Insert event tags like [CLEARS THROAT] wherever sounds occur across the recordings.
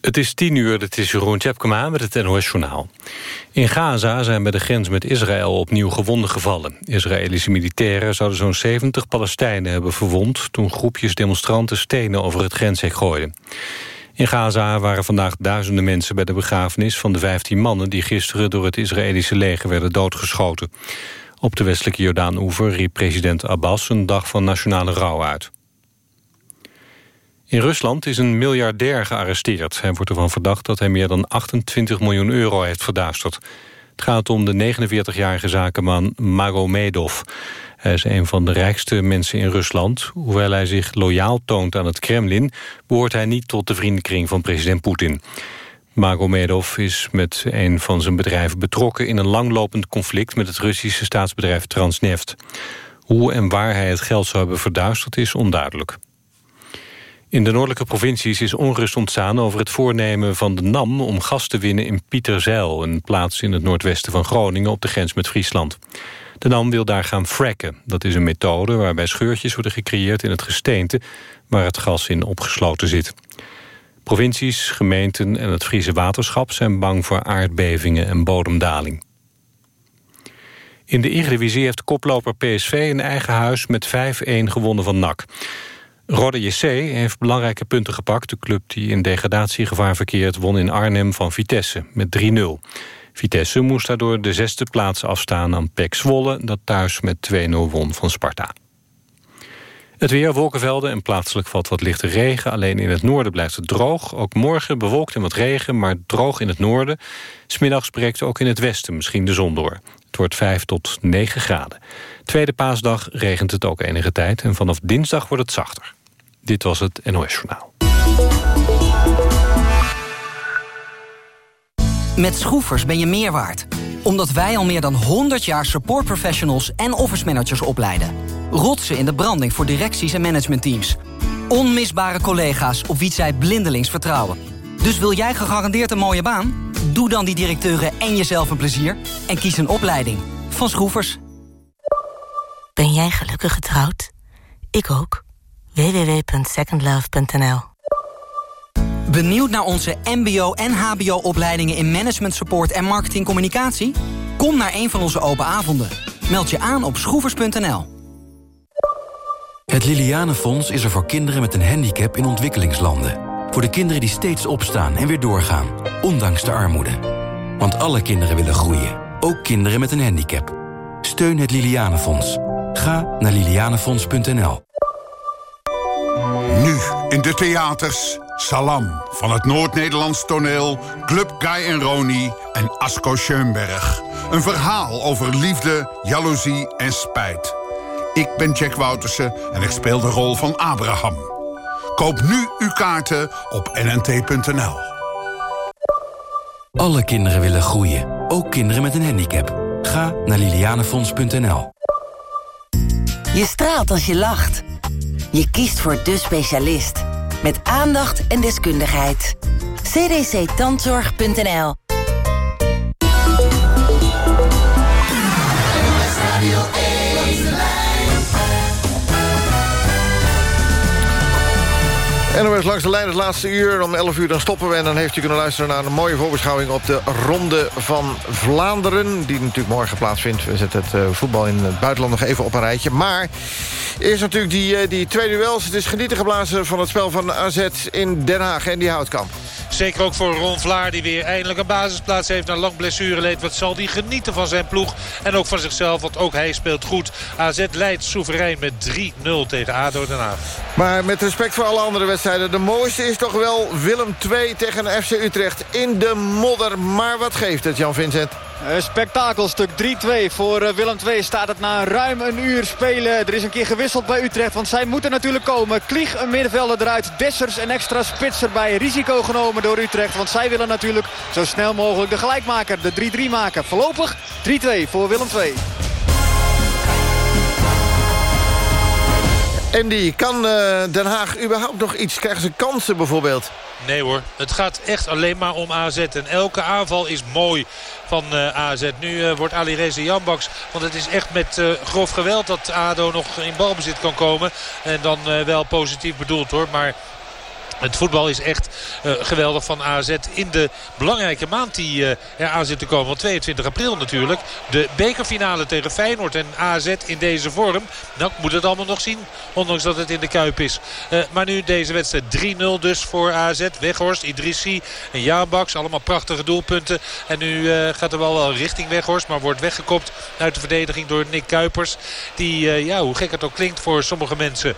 Het is tien uur, het is Jeroen Tjepkema met het NOS Journaal. In Gaza zijn bij de grens met Israël opnieuw gewonden gevallen. Israëlische militairen zouden zo'n 70 Palestijnen hebben verwond... toen groepjes demonstranten stenen over het grenshek gooiden. In Gaza waren vandaag duizenden mensen bij de begrafenis van de 15 mannen... die gisteren door het Israëlische leger werden doodgeschoten. Op de westelijke Jordaan-oever riep president Abbas een dag van nationale rouw uit. In Rusland is een miljardair gearresteerd. Hij wordt ervan verdacht dat hij meer dan 28 miljoen euro heeft verduisterd. Het gaat om de 49-jarige zakenman Magomedov. Hij is een van de rijkste mensen in Rusland. Hoewel hij zich loyaal toont aan het Kremlin... behoort hij niet tot de vriendenkring van president Poetin. Magomedov is met een van zijn bedrijven betrokken... in een langlopend conflict met het Russische staatsbedrijf Transneft. Hoe en waar hij het geld zou hebben verduisterd is onduidelijk. In de noordelijke provincies is onrust ontstaan over het voornemen van de NAM om gas te winnen in Pieterzeil, een plaats in het noordwesten van Groningen op de grens met Friesland. De NAM wil daar gaan fracken. Dat is een methode waarbij scheurtjes worden gecreëerd in het gesteente waar het gas in opgesloten zit. Provincies, gemeenten en het Friese waterschap zijn bang voor aardbevingen en bodemdaling. In de Eredivisie heeft koploper PSV een eigen huis met 5-1 gewonnen van NAC. Rode JC heeft belangrijke punten gepakt. De club die in degradatiegevaar verkeert won in Arnhem van Vitesse met 3-0. Vitesse moest daardoor de zesde plaats afstaan aan PEC Zwolle... dat thuis met 2-0 won van Sparta. Het weer, wolkenvelden en plaatselijk valt wat lichte regen. Alleen in het noorden blijft het droog. Ook morgen bewolkt en wat regen, maar droog in het noorden. Smiddags breekt ook in het westen misschien de zon door. Het wordt 5 tot 9 graden. Tweede paasdag regent het ook enige tijd... en vanaf dinsdag wordt het zachter. Dit was het NOS Journaal. Met Schroefers ben je meer waard. Omdat wij al meer dan 100 jaar supportprofessionals en office managers opleiden. Rotsen in de branding voor directies en managementteams. Onmisbare collega's op wie zij blindelings vertrouwen. Dus wil jij gegarandeerd een mooie baan? Doe dan die directeuren en jezelf een plezier. En kies een opleiding. Van Schroefers. Ben jij gelukkig getrouwd? Ik ook www.secondlove.nl Benieuwd naar onze mbo- en hbo-opleidingen in management support en marketingcommunicatie? Kom naar een van onze open avonden. Meld je aan op schroevers.nl. Het Lilianenfonds is er voor kinderen met een handicap in ontwikkelingslanden. Voor de kinderen die steeds opstaan en weer doorgaan, ondanks de armoede. Want alle kinderen willen groeien, ook kinderen met een handicap. Steun het Lilianenfonds. Ga naar lilianenfonds.nl. Nu in de theaters Salam van het Noord-Nederlands toneel... Club Guy en Roni en Asko Schoenberg. Een verhaal over liefde, jaloezie en spijt. Ik ben Jack Woutersen en ik speel de rol van Abraham. Koop nu uw kaarten op nnt.nl. Alle kinderen willen groeien, ook kinderen met een handicap. Ga naar lilianefonds.nl. Je straalt als je lacht. Je kiest voor de specialist. Met aandacht en deskundigheid. cdctandzorg.nl NOS langs de lijn het laatste uur. Om 11 uur dan stoppen we en dan heeft u kunnen luisteren... naar een mooie voorbeschouwing op de Ronde van Vlaanderen... die natuurlijk morgen plaatsvindt. We zetten het uh, voetbal in het buitenland nog even op een rijtje. Maar eerst natuurlijk die, uh, die twee duels. Het is genieten geblazen van het spel van AZ in Den Haag en die houtkamp. Zeker ook voor Ron Vlaar die weer eindelijk een basisplaats heeft... na lang blessureleed. Wat zal die genieten van zijn ploeg en ook van zichzelf. Want ook hij speelt goed. AZ leidt soeverein met 3-0 tegen ADO Den Haag. Maar met respect voor alle andere wedstrijden... de mooiste is toch wel Willem 2 tegen FC Utrecht in de modder. Maar wat geeft het, Jan-Vincent? Een spektakelstuk 3-2 voor eh, Willem II staat het na ruim een uur spelen. Er is een keer gewisseld bij Utrecht, want zij moeten natuurlijk komen. Klieg een middenvelder eruit, Dessers een extra spits erbij. Risico genomen door Utrecht, want zij willen natuurlijk zo snel mogelijk de gelijkmaker, de 3-3 maken. Voorlopig 3-2 voor Willem II. Andy, kan uh, Den Haag überhaupt nog iets? Krijgen ze kansen bijvoorbeeld? Nee hoor, het gaat echt alleen maar om AZ. En elke aanval is mooi van uh, AZ. Nu uh, wordt Ali Reza Jambaks. Want het is echt met grof geweld dat ADO nog in balbezit kan komen. En dan wel positief bedoeld hoor. Maar Het voetbal is echt uh, geweldig van AZ in de belangrijke maand die uh, er aan zit te komen. Want 22 april natuurlijk. De bekerfinale tegen Feyenoord en AZ in deze vorm. Nou, moet het allemaal nog zien. Ondanks dat het in de Kuip is. Uh, maar nu deze wedstrijd 3-0 dus voor AZ. Weghorst, Idrissi en Jaanbaks. Allemaal prachtige doelpunten. En nu gaat bal wel richting Weghorst. Maar wordt weggekopt uit de verdediging door Nick Kuipers. Die, ja, hoe gek het ook klinkt voor sommige mensen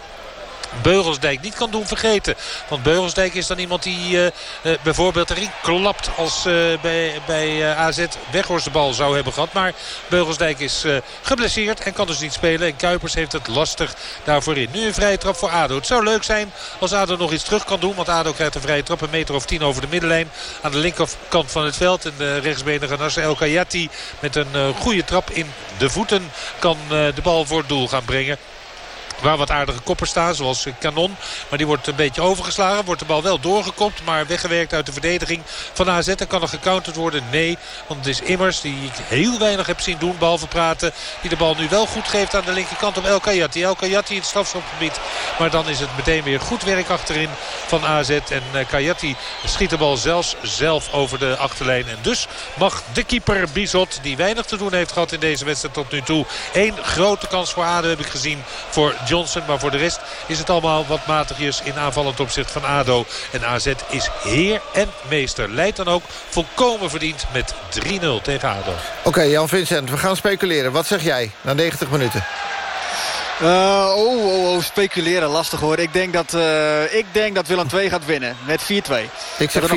Beugelsdijk niet kan doen vergeten. Want Beugelsdijk is dan iemand die uh, uh, bijvoorbeeld erin klapt als uh, bij, bij AZ Weghorst de bal zou hebben gehad. Maar Beugelsdijk is geblesseerd en kan dus niet spelen. En Kuipers heeft het lastig daarvoor in. Nu een vrije trap voor ADO. Het zou leuk zijn als ADO nog iets terug kan doen. Want ADO krijgt een vrije trap een meter of tien over de middenlijn. Aan de linkerkant van het veld. En de rechtsbenige Nasser El Kayati met een goede trap in de voeten kan de bal voor het doel gaan brengen. Waar wat aardige koppers staan, zoals Kanon. Maar die wordt een beetje overgeslagen. Wordt de bal wel doorgekopt, maar weggewerkt uit de verdediging van AZ. En kan er gecounterd worden? Nee, want het is Immers, die ik heel weinig heb zien doen, behalve praten. Die de bal nu wel goed geeft aan de linkerkant op El Kayati. El Kayati in het strafschopgebied. Maar dan is het meteen weer goed werk achterin van AZ. En eh, Kayati schiet de bal zelfs zelf over de achterlijn. En dus mag de keeper Bizot, die weinig te doen heeft gehad in deze wedstrijd tot nu toe. één grote kans voor ADO heb ik gezien voor Johnson. Maar voor de rest is het allemaal wat matigjes in aanvallend opzicht van ADO. En AZ is heer en meester. Leidt dan ook volkomen verdiend met 3-0 tegen ADO. Oké, Jan Vincent, we gaan speculeren. Wat zeg jij na 90 minuten? Uh, oh, oh, oh, speculeren, lastig hoor. Ik denk dat, uh, ik denk dat Willem 2 gaat winnen met 4-2. Ik zeg 4-3.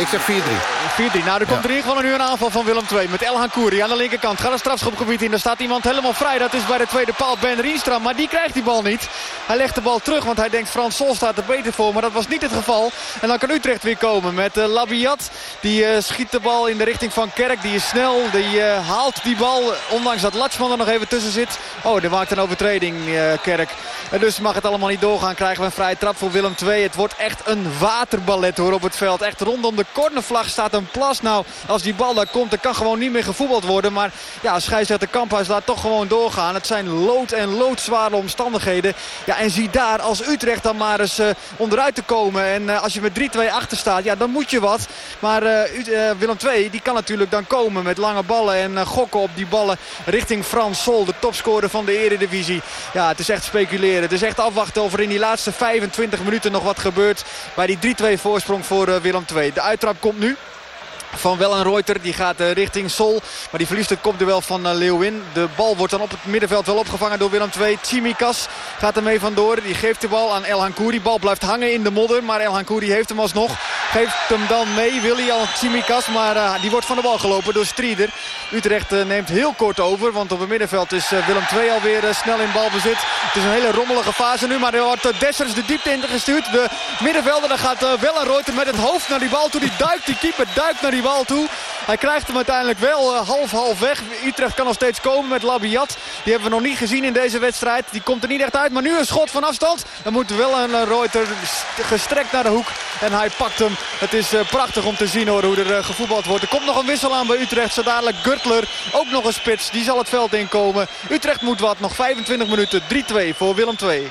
Ik zeg 4-3. 4-3. Nou, er komt ja. er in gewoon nu een aanval van Willem 2. Met Elhan Kouri aan de linkerkant. Gaat een strafschopgebied in. Daar staat iemand helemaal vrij. Dat is bij de tweede paal Ben Rienstra. Maar die krijgt die bal niet. Hij legt de bal terug, want hij denkt Frans Sol staat er beter voor. Maar dat was niet het geval. En dan kan Utrecht weer komen met uh, Labiat. Die schiet de bal in de richting van Kerk. Die is snel. Die haalt die bal. Ondanks dat Latschman er nog even tussen zit. Oh, die maakt een overtreding. Eh, Kerk. En dus mag het allemaal niet doorgaan. Krijgen we een vrije trap voor Willem II. Het wordt echt een waterballet hoor op het veld. Echt rondom de cornervlag staat een plas. Nou, als die bal daar komt, dan kan gewoon niet meer gevoetbald worden. Maar ja, scheidsrechter Kamphuis laat toch gewoon doorgaan. Het zijn lood en loodzware omstandigheden. Ja, en zie daar als Utrecht dan maar eens uh, onderuit te komen. En uh, als je met 3-2 achter staat, ja, dan moet je wat. Maar Willem II, die kan natuurlijk dan komen met lange ballen en gokken op die ballen richting Frans Sol, de topscorer van de eredivisie. Ja, het is echt speculeren. Het is echt afwachten of er in die laatste 25 minuten nog wat gebeurt. Bij die 3-2 voorsprong voor Willem II. De uittrap komt nu van Wellenreuter. Die gaat uh, richting Sol. Maar die verliest het kopduel van uh, Leeuwin. De bal wordt dan op het middenveld wel opgevangen door Willem II. Chimikas gaat ermee vandoor. Die geeft de bal aan El Hankouri. Bal blijft hangen in de modder. Maar El Hankouri heeft hem alsnog. Geeft hem dan mee. Willy al Chimikas. Maar uh, die wordt van de bal gelopen door Strieder. Utrecht neemt heel kort over. Want op het middenveld is Willem II alweer snel in balbezit. Het is een hele rommelige fase nu. Maar er wordt Dessers de diepte in gestuurd. De middenvelder dan gaat Wellenreuter met het hoofd naar die bal toe. Die duikt. Die keeper duikt naar die bal toe. Hij krijgt hem uiteindelijk wel half-half weg. Utrecht kan nog steeds komen met Labiat. Die hebben we nog niet gezien in deze wedstrijd. Die komt er niet echt uit. Maar nu een schot van afstand. Dan moet wel een Reuter gestrekt naar de hoek. En hij pakt hem. Het is prachtig om te zien hoor, hoe er gevoetbald wordt. Er komt nog een wissel aan bij Utrecht. Zo dadelijk Gurtler. Ook nog een spits. Die zal het veld inkomen. Utrecht moet wat. Nog 25 minuten. 3-2 voor Willem II.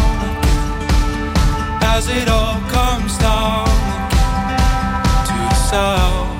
as it all comes down to the sound.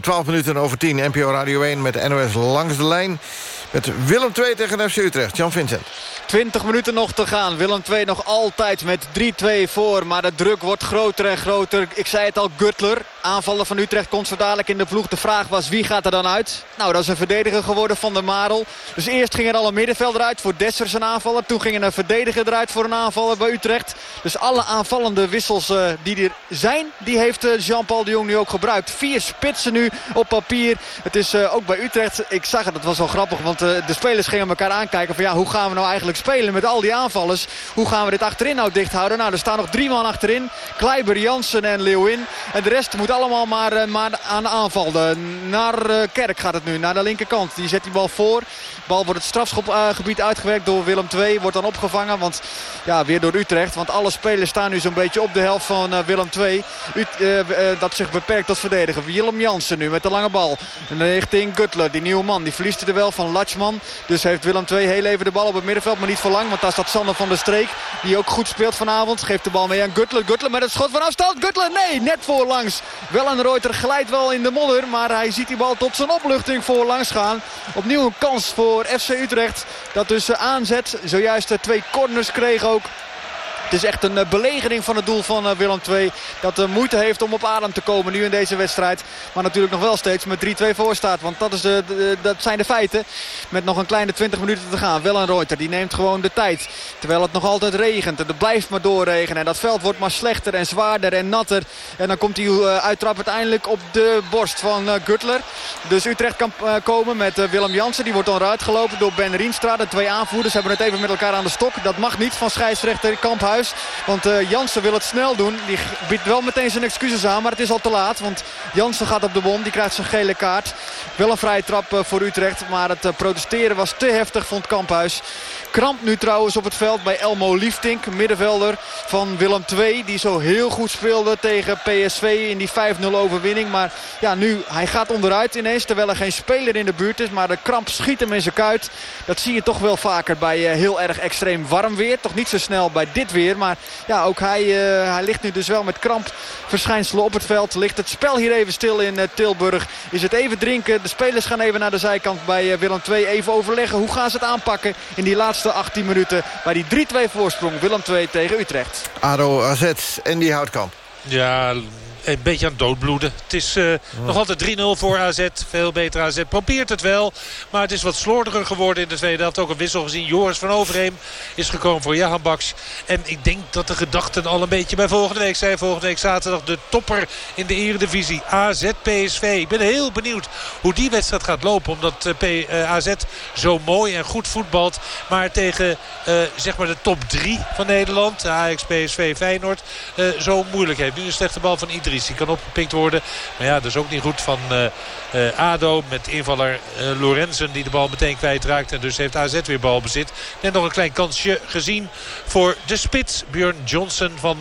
Home, 12 minuten over 10. NPO Radio 1 met NOS langs de lijn. Met Willem 2 tegen FC Utrecht. Jan Vincent. 20 minuten nog te gaan. Willem 2 nog altijd met 3-2 voor. Maar de druk wordt groter en groter. Ik zei het al, Gutler. Aanvallen van Utrecht komt zo dadelijk in de ploeg. De vraag was wie gaat er dan uit? Nou, dat is een verdediger geworden van de Marel. Dus eerst ging er al een middenvelder uit voor Dessers een aanvaller. Toen ging er een verdediger eruit voor een aanvaller bij Utrecht. Dus alle aanvallende wissels eh, die er zijn, die heeft eh, Jean-Paul de Jong nu ook gebruikt. Vier spitsen nu op papier. Het is eh, ook bij Utrecht, ik zag het, dat was wel grappig. Want de spelers gingen elkaar aankijken van ja, hoe gaan we nou eigenlijk spelen met al die aanvallers? Hoe gaan we dit achterin nou dicht houden? Nou, er staan nog drie man achterin. Kleiber, Jansen en Leeuwin. En de rest moet allemaal maar, eh, maar aan de aanval. Naar eh, Kerk gaat het nu, naar de linkerkant. Die zet die bal voor. Bal wordt het strafschopgebied uitgewerkt door Willem II. Wordt dan opgevangen, want ja, weer door Utrecht. Want alle spelers staan nu zo'n beetje op de helft van eh, Willem II. Eh, eh, dat zich beperkt tot verdedigen. Willem Jansen nu met de lange bal. Richting Gutler, die nieuwe man. Die verliest er wel van Latschman. Dus heeft Willem II heel even de bal op het middenveld. Maar niet voor lang, want daar staat Sander van der Streek. Die ook goed speelt vanavond. Geeft de bal mee aan Gutler. Gutler met het schot van afstand. Gutler, nee, net voorlangs. Wel een Reuter glijdt wel in de modder. Maar hij ziet die bal tot zijn opluchting voorlangs gaan. Opnieuw een kans voor FC Utrecht. Dat dus aanzet. Zojuist twee corners kreeg ook. Het is echt een eh, belegering van het doel van eh, Willem II. Dat de moeite heeft om op adem te komen nu in deze wedstrijd. Maar natuurlijk nog wel steeds met 3-2 voor staat. Want dat, is de, dat zijn de feiten. Met nog een kleine 20 minuten te gaan. Wel een Reuter. Die neemt gewoon de tijd. Terwijl het nog altijd regent. En het blijft maar doorregenen. En dat veld wordt maar slechter en zwaarder en natter. En dan komt die uittrap uiteindelijk op de borst van eh, Gutler. Dus Utrecht kan eh, komen met eh, Willem Jansen. Die wordt dan gelopen door Ben Rienstra. De twee aanvoerders hebben het even met elkaar aan de stok. Dat mag niet van scheidsrechter Kamphuis. Want eh, Jansen wil het snel doen. Die biedt wel meteen zijn excuses aan. Maar het is al te laat. Want Jansen gaat op de bom. Die krijgt zijn gele kaart. Wel een vrije trap eh, voor Utrecht. Maar het eh, protesteren was te heftig, vond Kamphuis. Kramp nu trouwens op het veld bij Elmo Liefdink. Middenvelder van Willem II. Die zo heel goed speelde tegen PSV in die 5-0 overwinning. Maar ja, nu, hij gaat onderuit ineens. Terwijl er geen speler in de buurt is. Maar de kramp schiet hem in zijn kuit. Dat zie je toch wel vaker bij heel erg extreem warm weer. Toch niet zo snel bij dit weer. Maar ja, ook hij, eh, hij ligt nu dus wel met krampverschijnselen op het veld. Ligt het spel hier even stil in eh, Tilburg. Is het even drinken. De spelers gaan even naar de zijkant bij eh, Willem II. Even overleggen hoe gaan ze het aanpakken in die laatste 18 minuten. Bij die 3-2 voorsprong Willem II tegen Utrecht. ADO AZ en die Houtkamp. Ja, een beetje aan het doodbloeden. Het is uh, nog altijd 3-0 voor AZ. Veel beter AZ. Probeert het wel. Maar het is wat slordiger geworden in de tweede helft. Ook een wissel gezien. Joris van Overheem is gekomen voor Jahan Baks. En ik denk dat de gedachten al een beetje bij volgende week zijn. Volgende week zaterdag de topper in de eredivisie. AZ PSV. Ik ben heel benieuwd hoe die wedstrijd gaat lopen. Omdat P, uh, AZ zo mooi en goed voetbalt. Maar tegen zeg maar de top 3 van Nederland. Ajax, PSV, Feyenoord. zo moeilijk heeft. Nu een slechte bal van Die kan opgepikt worden. Maar ja, dat is ook niet goed van uh, uh, ADO. Met invaller uh, Lorenzen die de bal meteen kwijtraakt. En dus heeft AZ weer balbezit. Net nog een klein kansje gezien voor de spits. Björn Johnson van,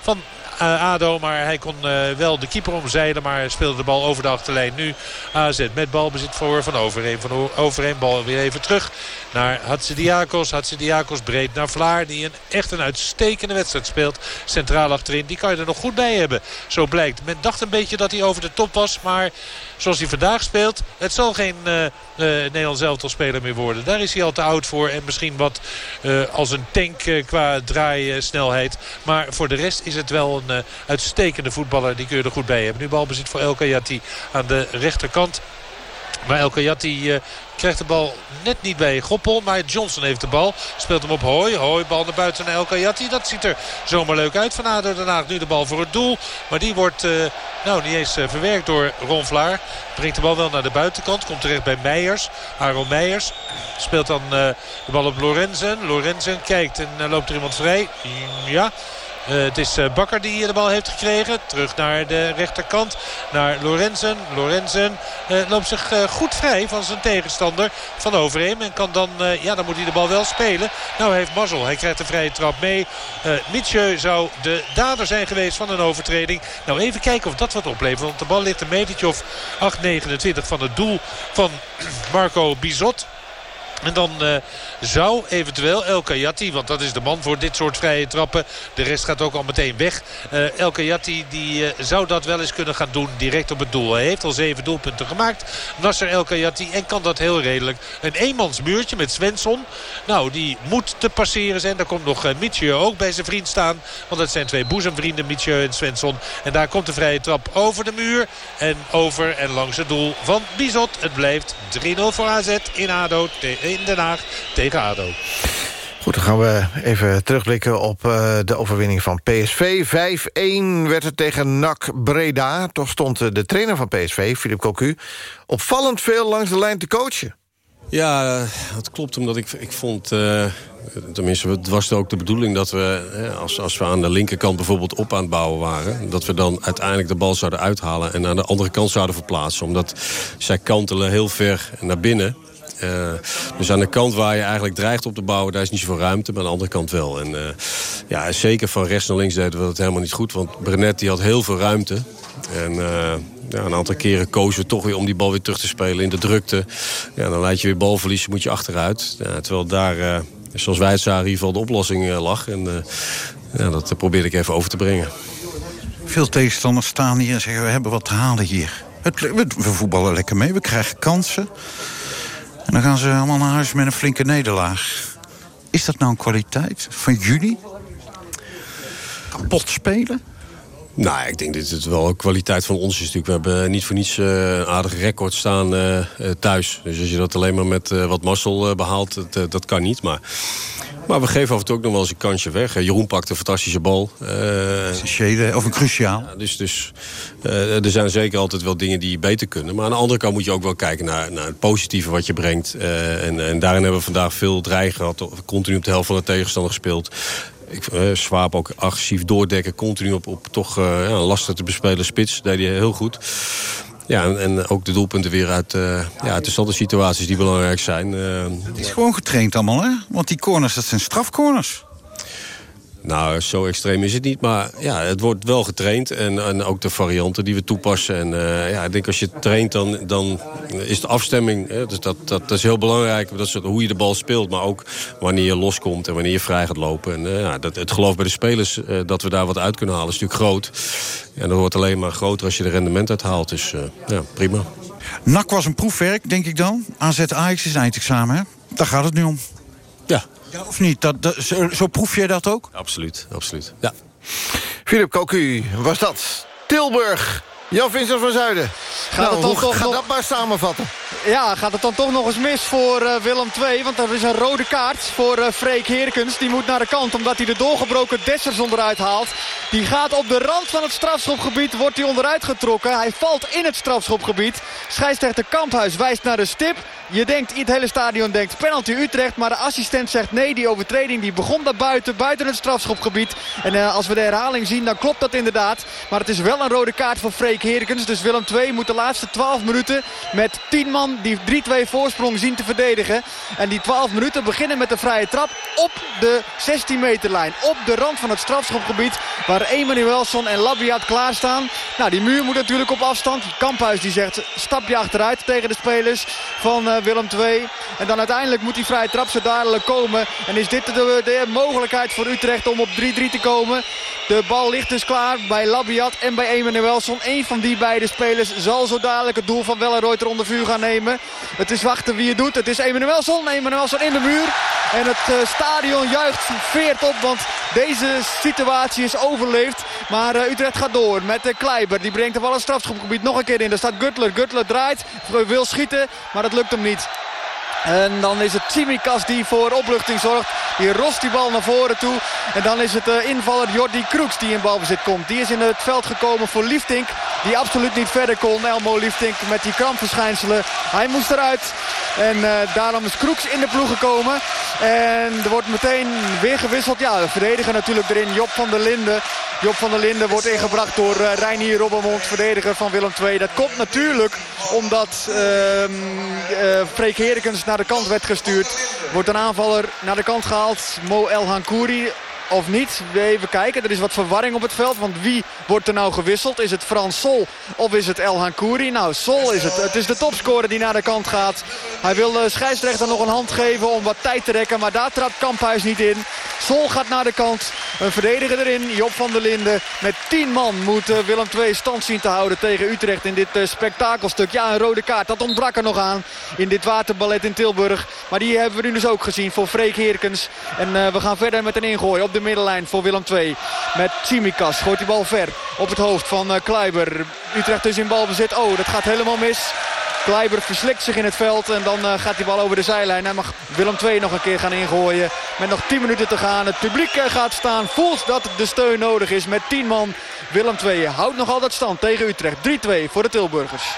van ADO. Maar hij kon uh, wel de keeper omzeilen. Maar speelde de bal over de achterlijn. Nu AZ met balbezit voor Van Overheen. Van Overheen bal weer even terug naar Hatsidiakos. Hatsidiakos breed naar Vlaar. Die een, echt een uitstekende wedstrijd speelt. Centraal achterin. Die kan je er nog goed bij hebben. Zo blijkt. Men dacht een beetje dat hij over de top was. Maar zoals hij vandaag speelt. Het zal geen uh, uh, Nederlands elftal speler meer worden. Daar is hij al te oud voor. En misschien wat uh, als een tank qua draaisnelheid. Maar voor de rest is het wel een uitstekende voetballer. Die kun je er goed bij hebben. Nu balbezit voor El Kayati aan de rechterkant. Maar El Kayati uh, krijgt de bal net niet bij Goppel. Maar Johnson heeft de bal. Speelt hem op Hooi. Hooi bal naar buiten naar El Kayati. Dat ziet er zomaar leuk uit van Den Haag. Nu de bal voor het doel. Maar die wordt uh, nou niet eens uh, verwerkt door Ron Vlaar. Brengt de bal wel naar de buitenkant. Komt terecht bij Meijers. Aaron Meijers. Speelt dan de bal op Lorenzen. Lorenzen kijkt en loopt er iemand vrij. Ja. Uh, het is uh, Bakker die de bal heeft gekregen. Terug naar de rechterkant. Naar Lorenzen. Lorenzen uh, loopt zich goed vrij van zijn tegenstander van Overheem. En kan dan, ja dan moet hij de bal wel spelen. Nou heeft mazzel. Hij krijgt de vrije trap mee. Mitchell zou de dader zijn geweest van een overtreding. Nou even kijken of dat wat oplevert. Want de bal ligt een metertje of 8,29 van het doel van [CLEARS THROAT] Marco Bizot. En dan uh, zou eventueel El Kayati, want dat is de man voor dit soort vrije trappen. De rest gaat ook al meteen weg. Uh, El Kayati die, uh, zou dat wel eens kunnen gaan doen direct op het doel. Hij heeft al zeven doelpunten gemaakt. Nasser El Kayati en kan dat heel redelijk. Een eenmansmuurtje met Svensson. Nou, die moet te passeren zijn. Daar komt nog Mitchell ook bij zijn vriend staan. Want dat zijn twee boezemvrienden, Mitchell en Svensson. En daar komt de vrije trap over de muur. En over en langs het doel van Bizot. Het blijft 3-0 voor AZ in ADO in Den Haag tegen ADO. Goed, dan gaan we even terugblikken op uh, de overwinning van PSV. 5-1 werd het tegen NAC Breda. Toch stond de trainer van PSV, Philip Cocu... opvallend veel langs de lijn te coachen. Ja, dat klopt, omdat ik, ik vond... Uh, tenminste, het was ook de bedoeling dat we... als, als we aan de linkerkant bijvoorbeeld op aan het bouwen waren... dat we dan uiteindelijk de bal zouden uithalen... en aan de andere kant zouden verplaatsen. Omdat zij kantelen heel ver naar binnen... Uh, dus aan de kant waar je eigenlijk dreigt op te bouwen... daar is niet zoveel ruimte, maar aan de andere kant wel. En uh, ja, zeker van rechts naar links deden we dat helemaal niet goed. Want Brenet die had heel veel ruimte. En uh, ja, een aantal keren kozen we toch weer om die bal weer terug te spelen in de drukte. Ja, dan laat je weer balverliezen, moet je achteruit. Terwijl daar, zoals wij het zagen, in ieder geval de oplossing lag. En ja, dat probeerde ik even over te brengen. Veel tegenstanders staan hier en zeggen we hebben wat te halen hier. Het, we voetballen lekker mee, we krijgen kansen. En dan gaan ze allemaal naar huis met een flinke nederlaag. Is dat nou een kwaliteit van jullie? Kapot spelen? Nou, ik denk dat het wel een kwaliteit van ons is. Natuurlijk. We hebben niet voor niets uh, een aardige record staan uh, thuis. Dus als je dat alleen maar met wat mazzel behaalt, dat, dat kan niet. Maar maar we geven af en toe ook nog wel eens een kansje weg. Jeroen pakt een fantastische bal. Uh, of een cruciaal. Ja, dus dus uh, er zijn zeker altijd wel dingen die beter kunnen. Maar aan de andere kant moet je ook wel kijken naar, naar het positieve wat je brengt. Uh, en, en daarin hebben we vandaag veel dreigen gehad. Continu op de helft van de tegenstander gespeeld. Ik, uh, Swaap ook agressief doordekken. Continu op, op toch uh, ja, lastig te bespelen spits. Deed hij heel goed. Ja, en, ook de doelpunten weer uit, uh, ja, de standaard die belangrijk zijn. Uh, het is gewoon getraind allemaal, hè? Want die corners, dat zijn strafcorners. Nou, zo extreem is het niet. Maar ja, het wordt wel getraind. En, en ook de varianten die we toepassen. En uh, ja, ik denk als je traint, dan, dan is de afstemming... Hè, dus dat, dat, dat, is heel belangrijk. Dat is hoe je de bal speelt. Maar ook wanneer je loskomt en wanneer je vrij gaat lopen. En uh, ja, dat, het geloof bij de spelers uh, dat we daar wat uit kunnen halen is natuurlijk groot. En dat wordt alleen maar groter als je er rendement uit haalt. Dus ja, prima. NAC was een proefwerk, denk ik dan. AZ Ajax is eindexamen, hè? Daar gaat het nu om. Ja, ja, of niet? Dat, dat, zo, zo, proef je dat ook? Absoluut, absoluut. Ja. Philip Cocu was dat. Tilburg. Jan Vincent van Zuiden. Gaat nou, het dan hoe toch gaat nog- dat maar samenvatten? Ja, gaat het dan toch nog eens mis voor eh, Willem II? Want er is een rode kaart voor eh Freek Heerkens. Die moet naar de kant omdat hij de doorgebroken Dessers onderuit haalt. Die gaat op de rand van het strafschopgebied, wordt hij onderuit getrokken. Hij valt in het strafschopgebied. Scheidsrechter Kamphuis wijst naar de stip. Je denkt, het hele stadion denkt penalty Utrecht. Maar de assistent zegt nee, die overtreding die begon daar buiten, buiten het strafschopgebied. En eh, als we de herhaling zien, dan klopt dat inderdaad. Maar het is wel een rode kaart voor Freek Heerkens. Dus Willem II moet de laatste 12 minuten met 10 man die 3-2 voorsprong zien te verdedigen. En die 12 minuten beginnen met een vrije trap op de 16 meterlijn. Op de rand van het strafschopgebied waar Emanuelson en Labiat klaarstaan. Nou, die muur moet natuurlijk op afstand. Kamphuis die zegt stapje achteruit tegen de spelers van eh, Willem II. En dan uiteindelijk moet die vrije trap zo dadelijk komen. En is dit de, de mogelijkheid voor Utrecht om op 3-3 te komen. De bal ligt dus klaar bij Labiat en bij Emanuelson. Eén die beide spelers zal zo dadelijk het doel van Wellenreuter onder vuur gaan nemen. Het is wachten wie het doet. Het is Emanuelson. Emanuelson in de muur. En het eh, stadion juicht veert op, want deze situatie is overleefd. Maar eh, Utrecht gaat door met Kleiber. Die brengt de bal het strafschopgebied nog een keer in. Daar staat Gutler. Gutler draait, wil schieten, maar dat lukt hem niet. En dan is het Tsimikas die voor opluchting zorgt. Die rost die bal naar voren toe. En dan is het eh, invaller Jordi Kroeks die in balbezit komt. Die is in het veld gekomen voor Liefdink. Die absoluut niet verder kon. Elmo Liefdink met die krampverschijnselen. Hij moest eruit. En eh, daarom is Kroeks in de ploeg gekomen. En er wordt meteen weer gewisseld. Ja, de verdediger natuurlijk erin. Job van der Linden. Job van der Linden wordt ingebracht door uh, Reinier Robbermond, verdediger van Willem II. Dat komt natuurlijk omdat ehm eh, Freek Herikens naar de kant werd gestuurd. Wordt een aanvaller naar de kant gehaald. Mo El Hankouri of niet. Even kijken, er is wat verwarring op het veld. Want wie wordt er nou gewisseld? Is het Frans Sol of is het El Hankouri? Nou, Sol is het. Het is de topscorer die naar de kant gaat. Hij wil de scheidsrechter nog een hand geven om wat tijd te rekken. Maar daar trapt Kamphuis niet in. Sol gaat naar de kant. Een verdediger erin, Job van der Linden. Met 10 man moet eh, Willem II stand zien te houden tegen Utrecht in dit eh, spektakelstuk. Ja, een rode kaart, dat ontbrak er nog aan in dit waterballet in Tilburg. Maar die hebben we nu dus ook gezien voor Freek Heerkens. En eh, we gaan verder met een ingooi de middenlijn voor Willem II. Met Tsimikas gooit die bal ver op het hoofd van eh, Kleiber. Utrecht dus in balbezit. Oh, dat gaat helemaal mis. Kleiber verslikt zich in het veld en dan eh, gaat die bal over de zijlijn. Hij mag Willem II nog een keer gaan ingooien. Met nog 10 minuten te gaan. Het publiek eh, gaat staan. Voelt dat de steun nodig is met 10 man. Willem II houdt nog altijd stand tegen Utrecht. 3-2 voor de Tilburgers.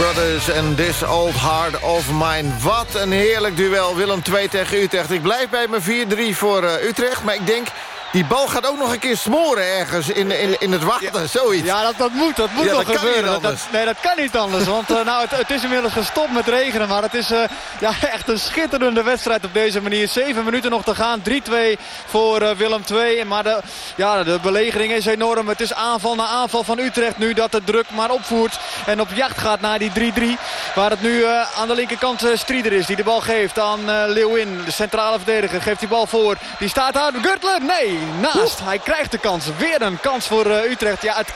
Brothers en This Old Heart of Mine. Wat een heerlijk duel. Willem 2 tegen Utrecht. Ik blijf bij mijn 4-3 voor uh, Utrecht. Maar ik denk, die bal gaat ook nog een keer smoren ergens in, in, in het wachten. Zoiets. Ja, dat, dat moet. Dat moet Ja, nog dat gebeuren. Dat, nee, dat kan niet anders. Want eh, nou, het, het is inmiddels gestopt met regenen. Maar het is eh, ja, [LAUGHS] echt een schitterende wedstrijd op deze manier. Zeven minuten nog te gaan. 3-2 voor eh, Willem II. Maar de, ja, de belegering is enorm. Het is aanval na aanval van Utrecht nu dat de druk maar opvoert. En op jacht gaat naar die 3-3. Waar het nu aan de linkerkant Strieder is. Die de bal geeft aan Leeuwin. De centrale verdediger geeft die bal voor. Die staat daar. Gürtler. Nee, naast. Hij krijgt de kans. Weer een kans voor eh, Utrecht. Ja, het,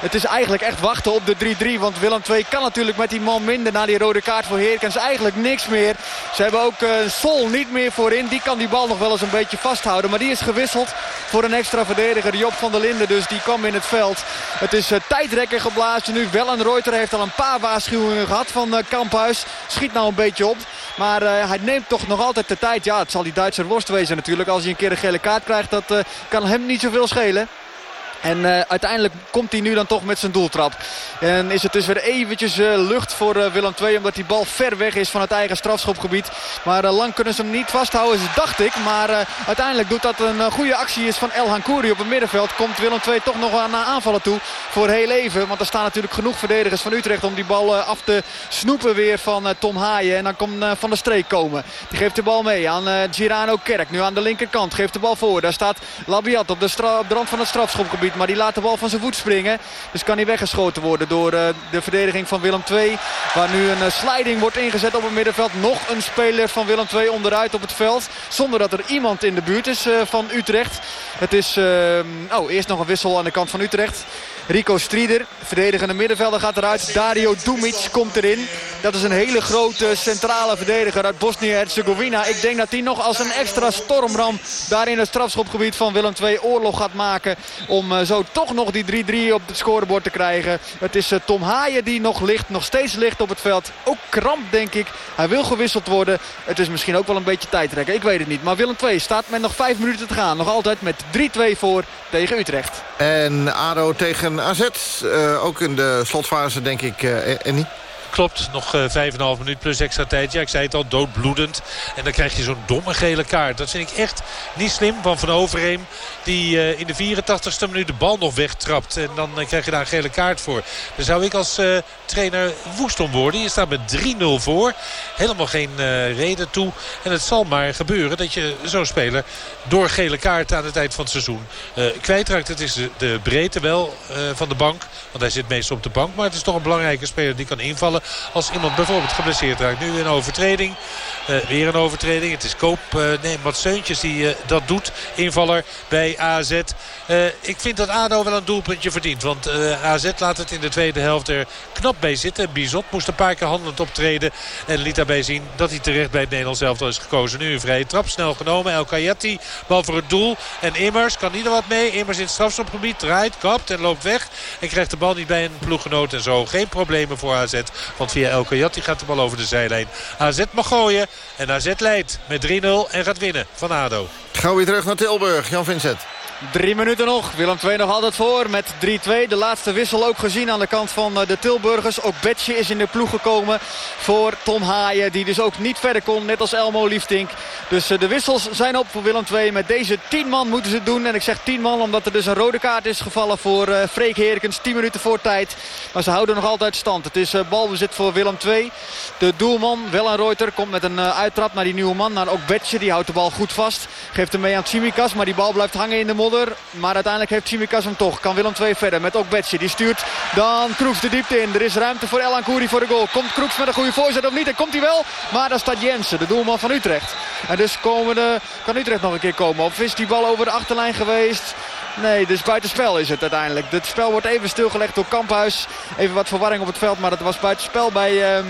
het is eigenlijk echt wachten op de 3-3. Want Willem II kan natuurlijk met die man minder na die rode kaart voor Heerkens eigenlijk niks meer. Ze hebben ook eh, Sol niet meer voorin. Die kan die bal nog wel eens een beetje vasthouden. Maar die is gewisseld voor een extra verdediger. Job van der Linden dus. Die kwam in het veld. Het is eh, tijdrekker geblazen nu. Wel een Reuter heeft al een paar waarschuwingen gehad van Kamphuis. Schiet nou een beetje op. Maar hij neemt toch nog altijd de tijd. Ja, het zal die Duitser worst wezen natuurlijk. Als hij een keer een gele kaart krijgt, dat kan hem niet zoveel schelen. En eh, uiteindelijk komt hij nu dan toch met zijn doeltrap. En is het dus weer eventjes eh, lucht voor eh, Willem II. Omdat die bal ver weg is van het eigen strafschopgebied. Maar lang kunnen ze hem niet vasthouden, dacht ik. Maar uiteindelijk doet dat een goede actie is van El Hankouri op het middenveld. Komt Willem II toch nog aan aanvallen toe. Voor heel even. Want er staan natuurlijk genoeg verdedigers van Utrecht om die bal af te snoepen weer van Tom Haaien. En dan eh, Van der Streek komen. Die geeft de bal mee aan Girano Kerk. Nu aan de linkerkant. Geeft de bal voor. Daar staat Labiat op de, op de rand van het strafschopgebied. Maar die laat de bal van zijn voet springen. Dus kan hij weggeschoten worden door eh, de verdediging van Willem II. Waar nu een eh, sliding wordt ingezet op het middenveld. Nog een speler van Willem II onderuit op het veld. Zonder dat er iemand in de buurt is eh, van Utrecht. Het is... eh, oh, eerst nog een wissel aan de kant van Utrecht. Rico Strieder, verdedigende middenvelder, gaat eruit. Dario Dumic komt erin. Dat is een hele grote centrale verdediger uit Bosnië-Herzegovina. Ik denk dat hij nog als een extra stormram daar in het strafschopgebied van Willem II oorlog gaat maken. Om eh, zo toch nog die 3-3 op het scorebord te krijgen. Het is eh, Tom Haaien die nog ligt, nog steeds ligt op het veld. Ook kramp denk ik. Hij wil gewisseld worden. Het is misschien ook wel een beetje tijdrekken. Ik weet het niet. Maar Willem II staat met nog vijf minuten te gaan. Nog altijd met 3-2 voor tegen Utrecht. En ADO tegen AZ. eh, ook in de slotfase denk ik. eh en niet. Klopt, nog eh, 5,5 minuut plus extra tijd. Ja, ik zei het al, doodbloedend. En dan krijg je zo'n domme gele kaart. Dat vind ik echt niet slim van Van Overheem. Die eh, in de 84ste minuut de bal nog wegtrapt. En dan eh, krijg je daar een gele kaart voor. Daar zou ik als eh, trainer woest om worden. Je staat met 3-0 voor. Helemaal geen eh, reden toe. En het zal maar gebeuren dat je zo'n speler door gele kaart aan het eind van het seizoen eh, kwijtraakt. Het is de, breedte wel eh, van de bank. Want hij zit meestal op de bank. Maar het is toch een belangrijke speler die kan invallen. Als iemand bijvoorbeeld geblesseerd raakt. Nu een overtreding. Eh, weer een overtreding. Het is Koop. eh, nee, Mats Seuntjes die eh, dat doet. Invaller bij AZ. Ik vind dat ADO wel een doelpuntje verdient. Want AZ laat het in de tweede helft er knap bij zitten. Bizot moest een paar keer handelend optreden. En liet daarbij zien dat hij terecht bij het Nederlands elftal is gekozen. Nu een vrije trap. Snel genomen. El Kayati. Bal voor het doel. En Immers kan niet er wat mee. Immers in het strafschopgebied. Draait, kapt en loopt weg. En krijgt de bal niet bij een ploeggenoot. En zo geen problemen voor AZ. Want via El Kayati gaat de bal over de zijlijn. AZ mag gooien. En AZ leidt met 3-0 en gaat winnen van ADO. Gaan we weer terug naar Tilburg. Jan Vincent. Drie minuten nog. Willem II nog altijd voor met 3-2. De laatste wissel ook gezien aan de kant van eh, de Tilburgers. Ook Betje is in de ploeg gekomen voor Tom Haaien. Die dus ook niet verder kon, net als Elmo Liefdink. Dus eh, de wissels zijn op voor Willem II. Met deze 10 man moeten ze het doen. En ik zeg 10 man omdat er dus een rode kaart is gevallen voor eh, Freek Heerkens. 10 minuten voor tijd. Maar ze houden nog altijd stand. Het is balbezit voor Willem II. De doelman, Wellan Reuter, komt met een uittrap naar die nieuwe man. Naar ook Betje. Die houdt de bal goed vast. Geeft hem mee aan Tsimikas. Maar die bal blijft hangen in de Maar uiteindelijk heeft Tsimikas hem toch. Kan Willem II verder met ook Betje. Die stuurt dan Kroeks de diepte in. Er is ruimte voor Elan Koeri voor de goal. Komt Kroeks met een goede voorzet of niet? En komt hij wel. Maar daar staat Jensen, de doelman van Utrecht. En dus komen de, kan Utrecht nog een keer komen. Of is die bal over de achterlijn geweest? Nee, dus buitenspel is het uiteindelijk. Het spel wordt even stilgelegd door Kamphuis. Even wat verwarring op het veld, maar het was buitenspel bij ehm,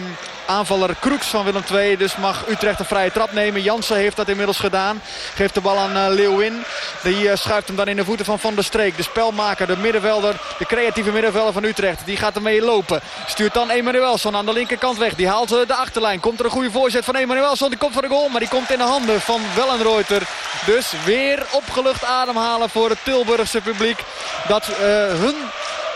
aanvaller Kroeks van Willem II. Dus mag Utrecht een vrije trap nemen. Jansen heeft dat inmiddels gedaan. Geeft de bal aan eh, Leeuwin. Die eh, schuift hem dan in de voeten van Van der Streek. De spelmaker, de middenvelder, de creatieve middenvelder van Utrecht. Die gaat ermee lopen. Stuurt dan Emanuelson aan de linkerkant weg. Die haalt eh, de achterlijn. Komt er een goede voorzet van Emanuelson. Die komt voor de goal, maar die komt in de handen van Wellenreuter. Dus weer opgelucht ademhalen voor het Tilburgse publiek. Dat hun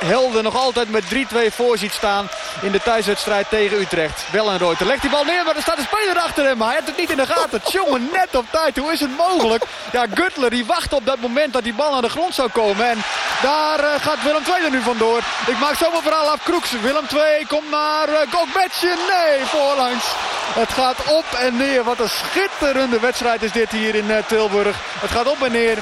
helden nog altijd met 3-2 voor ziet staan. in de thuiswedstrijd tegen Utrecht. Wel een Reuter legt die bal neer, maar er staat een speler achter hem. Maar hij heeft het niet in de gaten. [LAUGHS] Tjonge, net op tijd. Hoe is het mogelijk? Ja, Gutler die wacht op dat moment dat die bal aan de grond zou komen. En daar eh, gaat Willem II er nu vandoor. Ik maak zomaar verhaal af. Kroeks. Willem II komt naar uh, Gokbetje. Nee, voorlangs. Het gaat op en neer. Wat een schitterende wedstrijd is dit hier in uh, Tilburg. Het gaat op en neer.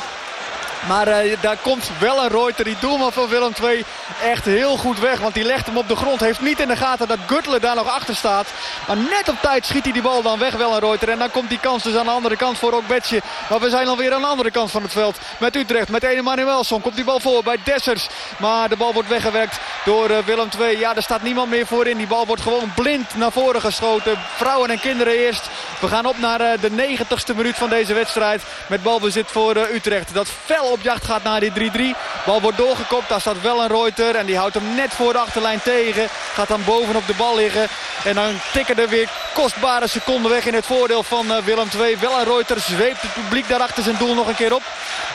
Maar uh, daar komt wel een Reuter, die doelman van Willem II, echt heel goed weg. Want die legt hem op de grond. Heeft niet in de gaten dat Gutler daar nog achter staat. Maar net op tijd schiet hij die bal dan weg, wel een Reuter. En dan komt die kans dus aan de andere kant voor Okbetje. Maar we zijn alweer aan de andere kant van het veld. Met Utrecht, met Ene Manuelson. Komt die bal voor bij Dessers. Maar de bal wordt weggewerkt door uh, Willem II. Ja, er staat niemand meer voor in. Die bal wordt gewoon blind naar voren geschoten. Vrouwen en kinderen eerst. We gaan op naar uh, de 90ste minuut van deze wedstrijd. Met balbezit voor Utrecht. Dat fel op jacht gaat naar die 3-3. Bal wordt doorgekopt. Daar staat wel een Reuter. En die houdt hem net voor de achterlijn tegen. Gaat dan bovenop de bal liggen. En dan tikken er weer kostbare seconden weg in het voordeel van uh, Willem II. Wel een Reuter zweept het publiek daar achter zijn doel nog een keer op.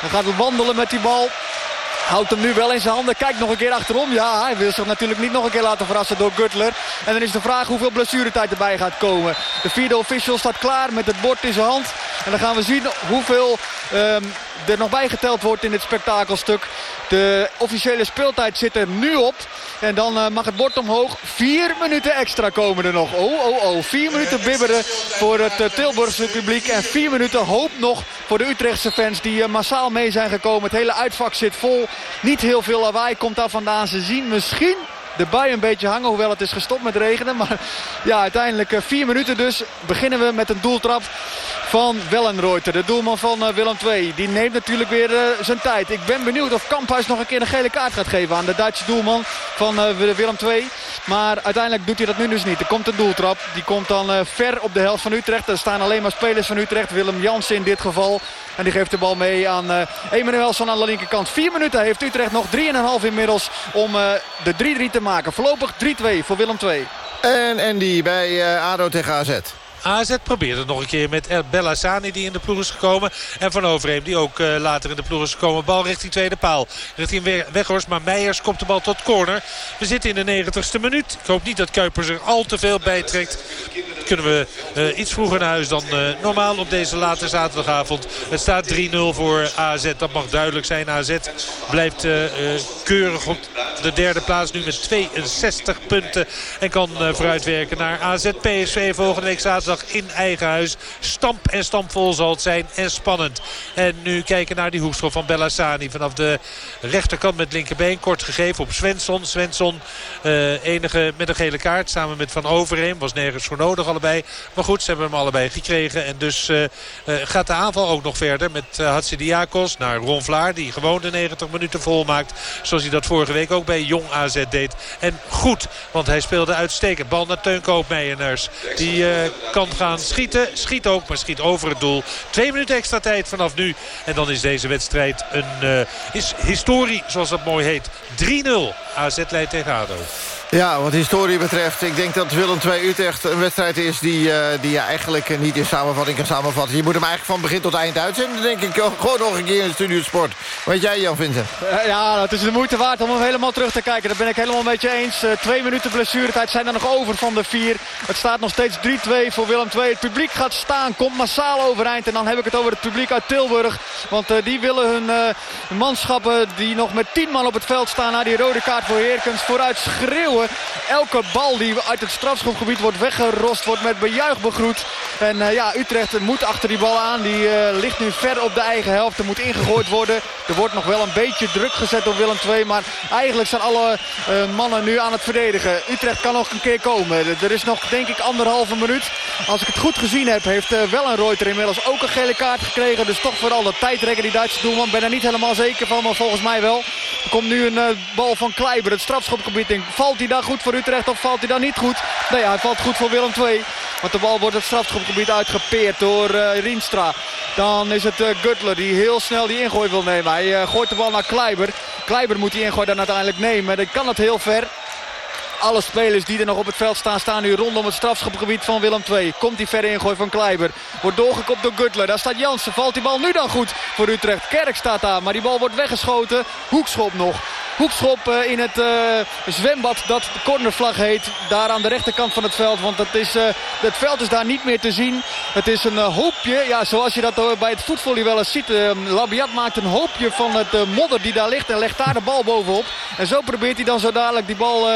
Dan gaat wandelen met die bal. Houdt hem nu wel in zijn handen. Kijkt nog een keer achterom. Ja, hij wil zich natuurlijk niet nog een keer laten verrassen door Gutler. En dan is de vraag hoeveel blessuretijd erbij gaat komen. De vierde official staat klaar met het bord in zijn hand. En dan gaan we zien hoeveel um, er nog bijgeteld wordt in dit spektakelstuk. De officiële speeltijd zit er nu op. En dan uh, mag het bord omhoog. Vier minuten extra komen er nog. Oh, oh, oh. Vier minuten bibberen voor het uh, Tilburgse publiek. En vier minuten hoop nog voor de Utrechtse fans die uh, massaal mee zijn gekomen. Het hele uitvak zit vol. Niet heel veel lawaai komt daar vandaan. Ze zien misschien de bui een beetje hangen. Hoewel het is gestopt met regenen. Maar ja, uiteindelijk vier minuten dus. Beginnen we met een doeltrap van Wellenreuter. De doelman van uh, Willem II. Die neemt natuurlijk weer uh, zijn tijd. Ik ben benieuwd of Kamphuis nog een keer een gele kaart gaat geven aan de Duitse doelman van Willem II. Maar uiteindelijk doet hij dat nu dus niet. Er komt een doeltrap. Die komt dan ver op de helft van Utrecht. Er staan alleen maar spelers van Utrecht. Willem Jansen in dit geval. En die geeft de bal mee aan uh, Emanuelson aan de linkerkant. Vier minuten heeft Utrecht nog 3,5 inmiddels om uh, de 3-3 te maken. Voorlopig 3-2 voor Willem II. En Andy bij uh, ADO tegen AZ. AZ probeert het nog een keer met El Bellassani die in de ploeg is gekomen. En Van Overheem die ook uh, later in de ploeg is gekomen. Bal richting tweede paal. Richting Weghorst. Maar Meijers komt de bal tot corner. We zitten in de 90ste minuut. Ik hoop niet dat Kuipers er al te veel bij trekt. Kunnen we uh, iets vroeger naar huis dan uh, normaal op deze late zaterdagavond. Het staat 3-0 voor AZ. Dat mag duidelijk zijn. AZ blijft keurig op de derde plaats nu met 62 punten. En kan vooruitwerken naar AZ PSV volgende week zaterdag in eigen huis. Stamp en stampvol zal het zijn en spannend. En nu kijken naar die hoekschop van Bellassani. Vanaf de rechterkant met linkerbeen. Kort gegeven op Svensson. Svensson uh, enige met een gele kaart samen met Van Overheem. Was nergens voor nodig allebei. Maar goed, ze hebben hem allebei gekregen. En dus uh, uh, gaat de aanval ook nog verder met uh, Hatsidiakos naar Ron Vlaar. Die gewoon de 90 minuten volmaakt. Zoals hij dat vorige week ook bij Jong AZ deed. En goed, want hij speelde uitstekend. Bal naar Teun Koopmeijeners. Die kan gaan schieten. Schiet ook, maar schiet over het doel. Twee minuten extra tijd vanaf nu. En dan is deze wedstrijd een uh, is historie, zoals dat mooi heet. 3-0. AZ leidt tegen ADO. Ja, wat historie betreft, ik denk dat Willem 2 Utrecht een wedstrijd is... die, uh, die je eigenlijk niet in samenvatting kan samenvatten. Je moet hem eigenlijk van begin tot eind uitzenden, denk ik. Gewoon nog een keer in Studio Sport. Weet jij, Jan Vincent? Uh, ja, het is de moeite waard om hem helemaal terug te kijken. Daar ben ik helemaal met je eens. Uh, twee minuten blessuretijd zijn er nog over van de vier. Het staat nog steeds 3-2 voor Willem 2. Het publiek gaat staan, komt massaal overeind. En dan heb ik het over het publiek uit Tilburg. Want die willen hun manschappen die nog met tien man op het veld staan... naar die rode kaart voor Heerkens vooruit schreeuwen. Elke bal die uit het strafschopgebied wordt weggerost, wordt met bejuich begroet. En uh, ja, Utrecht moet achter die bal aan. Die uh, ligt nu ver op de eigen helft. Er moet ingegooid worden. Er wordt nog wel een beetje druk gezet door Willem II. Maar eigenlijk zijn alle uh, mannen nu aan het verdedigen. Utrecht kan nog een keer komen. Er is nog denk ik anderhalve minuut. Als ik het goed gezien heb, heeft wel een Reuter inmiddels ook een gele kaart gekregen. Dus toch vooral de tijdrekker die Duitse doelman. Ben er niet helemaal zeker van, maar volgens mij wel. Er komt nu een bal van Kleiber, het strafschopgebied. Valt hij dan goed voor Utrecht of valt hij dan niet goed? Nee, hij valt goed voor Willem II. Want de bal wordt het strafschopgebied uitgepeerd door uh, Rienstra. Dan is het uh, Gutler die heel snel die ingooi wil nemen. Hij uh, gooit de bal naar Kleiber. Kleiber moet die ingooi dan uiteindelijk nemen. Dan kan het heel ver. Alle spelers die er nog op het veld staan, staan nu rondom het strafschopgebied van Willem II. Komt die verre ingooi van Kleiber. Wordt doorgekopt door Gutler. Daar staat Jansen. Valt die bal nu dan goed voor Utrecht. Kerk staat daar, maar die bal wordt weggeschoten. Hoekschop nog. Hoekschop eh, in het eh, zwembad dat de cornervlag heet. Daar aan de rechterkant van het veld. Want het, is, eh, het veld is daar niet meer te zien. Het is een hoopje, ja, zoals je dat bij het voetvolley wel eens ziet. eh, Labiat maakt een hoopje van het modder die daar ligt en legt daar de bal bovenop. En zo probeert hij dan zo dadelijk die bal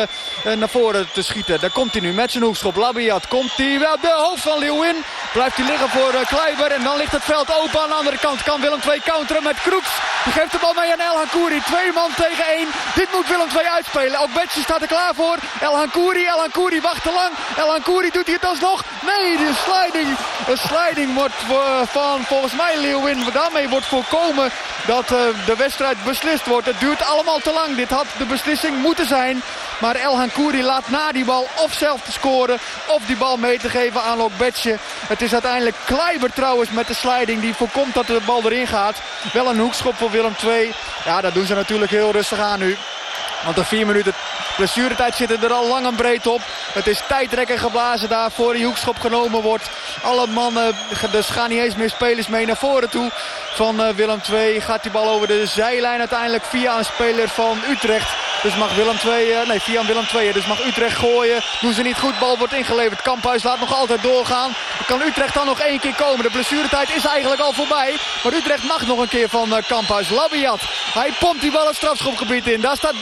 naar voren te schieten. Daar komt hij nu met zijn hoekschop. Labiat komt hij wel de hoofd van Leeuwin. Blijft hij liggen voor Kleiber. En dan ligt het veld open aan de andere kant. Kan Willem 2 counteren met Kroeks. Die geeft de bal mee aan El Hankouri. Twee man tegen één. Dit moet Willem 2 uitspelen. Ook Betje staat er klaar voor. El Hankouri. El Hankouri wacht te lang. El Hankouri doet hij het alsnog. Nee, de sliding. Een sliding wordt eh, van volgens mij Leeuwin. Daarmee wordt voorkomen dat eh, de wedstrijd beslist wordt. Het duurt allemaal te lang. Dit had de beslissing moeten zijn. Maar El Hankouri laat na die bal of zelf te scoren... of die bal mee te geven aan Lokbetje. Het is uiteindelijk Kleiber trouwens met de sliding... die voorkomt dat de bal erin gaat. Wel een hoekschop voor Willem II. Ja, dat doen ze natuurlijk heel rustig aan nu. Want de vier minuten blessuretijd zitten er al lang en breed op. Het is tijdrekken geblazen daar voor die hoekschop genomen wordt. Alle mannen, dus gaan niet eens meer spelers mee naar voren toe. Van eh, Willem II gaat die bal over de zijlijn uiteindelijk via een speler van Utrecht. Dus mag Willem II, eh, nee via Willem II, dus mag Utrecht gooien. Doen ze niet goed, bal wordt ingeleverd. Kamphuis laat nog altijd doorgaan. Kan Utrecht dan nog één keer komen? De blessuretijd is eigenlijk al voorbij. Maar Utrecht mag nog een keer van eh, Kamphuis. Labiat, hij pompt die bal het strafschopgebied in. Daar staat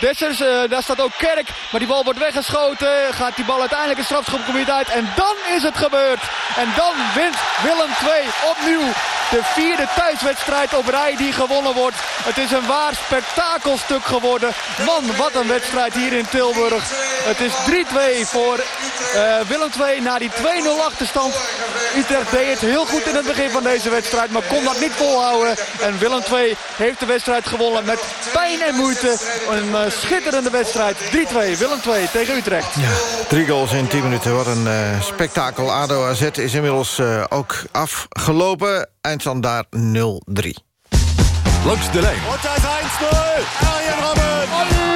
Dessers. Eh, daar staat ook Kerk. Maar die bal wordt weggeschoten. Gaat die bal uiteindelijk het strafschopgebied uit. En dan is het gebeurd. En dan wint Willem II opnieuw. De vierde thuiswedstrijd op rij die gewonnen wordt. Het is een waar spektakelstuk geworden. Man, wat een wedstrijd hier in Tilburg. Het is 3-2 voor eh, Willem II na die 2-0 achterstand. Utrecht deed het heel goed in het begin van deze wedstrijd, maar kon dat niet volhouden. En Willem II heeft de wedstrijd gewonnen met pijn en moeite. Een eh, schitterende wedstrijd. 3-2, Willem II tegen Utrecht. Drie goals in 10 minuten. Wat een eh, spektakel. ADO AZ is inmiddels eh, ook afgelopen. Eindstand daar 0-3. Langs de lijn. Wat is 1-0. Arjen Robben.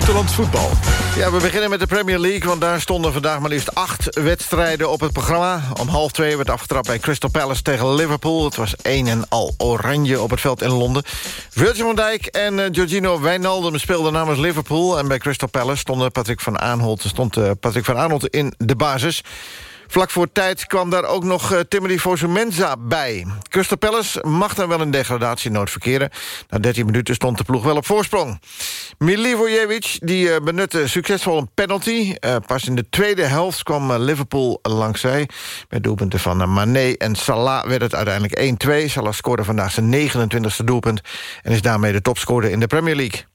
Buitenlands voetbal. Ja, we beginnen met de Premier League, want daar stonden vandaag maar liefst acht wedstrijden op het programma. Om half twee werd afgetrapt bij Crystal Palace tegen Liverpool. Het was een en al oranje op het veld in Londen. Virgil van Dijk en uh, Giorgino Wijnaldum speelden namens Liverpool. En bij Crystal Palace stond Patrick van Aanholt, stond, uh, Patrick van Aanholt in de basis. Vlak voor tijd kwam daar ook nog uh, Timothy Fosu-Mensa bij. Crystal Palace mag dan wel in degradatienood verkeren. Na 13 minuten stond de ploeg wel op voorsprong. Milivojevic die, uh, benutte succesvol een penalty. Uh, pas in de tweede helft kwam Liverpool langzij. Met doelpunten van Mané en Salah werd het uiteindelijk 1-2. Salah scoorde vandaag zijn 29e doelpunt... en is daarmee de topscorer in de Premier League.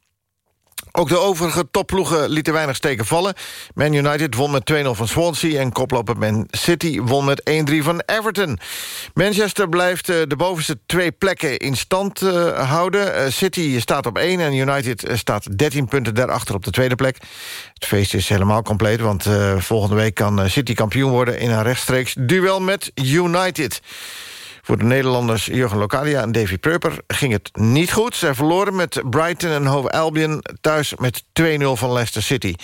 Ook de overige topploegen lieten weinig steken vallen. Man United won met 2-0 van Swansea... en koploper Man City won met 1-3 van Everton. Manchester blijft uh, de bovenste twee plekken in stand uh, houden. Uh, City staat op 1 en United staat 13 punten daarachter op de tweede plek. Het feest is helemaal compleet, want volgende week kan City kampioen worden... in een rechtstreeks duel met United. Voor de Nederlanders Jurgen Locadia en Davy Preuper ging het niet goed. Zij verloren met Brighton en Hove Albion thuis met 2-0 van Leicester City.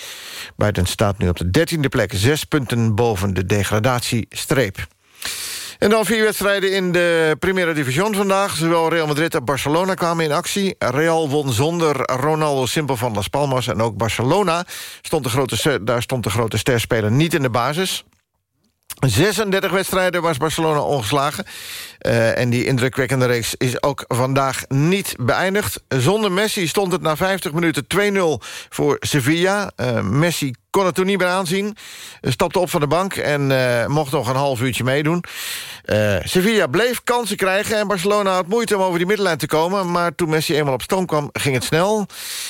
Brighton staat nu op de 13e plek, zes punten boven de degradatiestreep. En dan vier wedstrijden in de Primera Division vandaag. Zowel Real Madrid en Barcelona kwamen in actie. Real won zonder Ronaldo Simpel van Las Palmas. En ook Barcelona, stond de grote, daar stond de grote sterspeler niet in de basis. 36 wedstrijden was Barcelona ongeslagen. Uh, en die indrukwekkende reeks is ook vandaag niet beëindigd. Zonder Messi stond het na 50 minuten 2-0 voor Sevilla. Uh, Messi kon het toen niet meer aanzien. Stapte op van de bank en uh, mocht nog een half uurtje meedoen. Sevilla bleef kansen krijgen en Barcelona had moeite om over die middenlijn te komen. Maar toen Messi eenmaal op stoom kwam, ging het snel.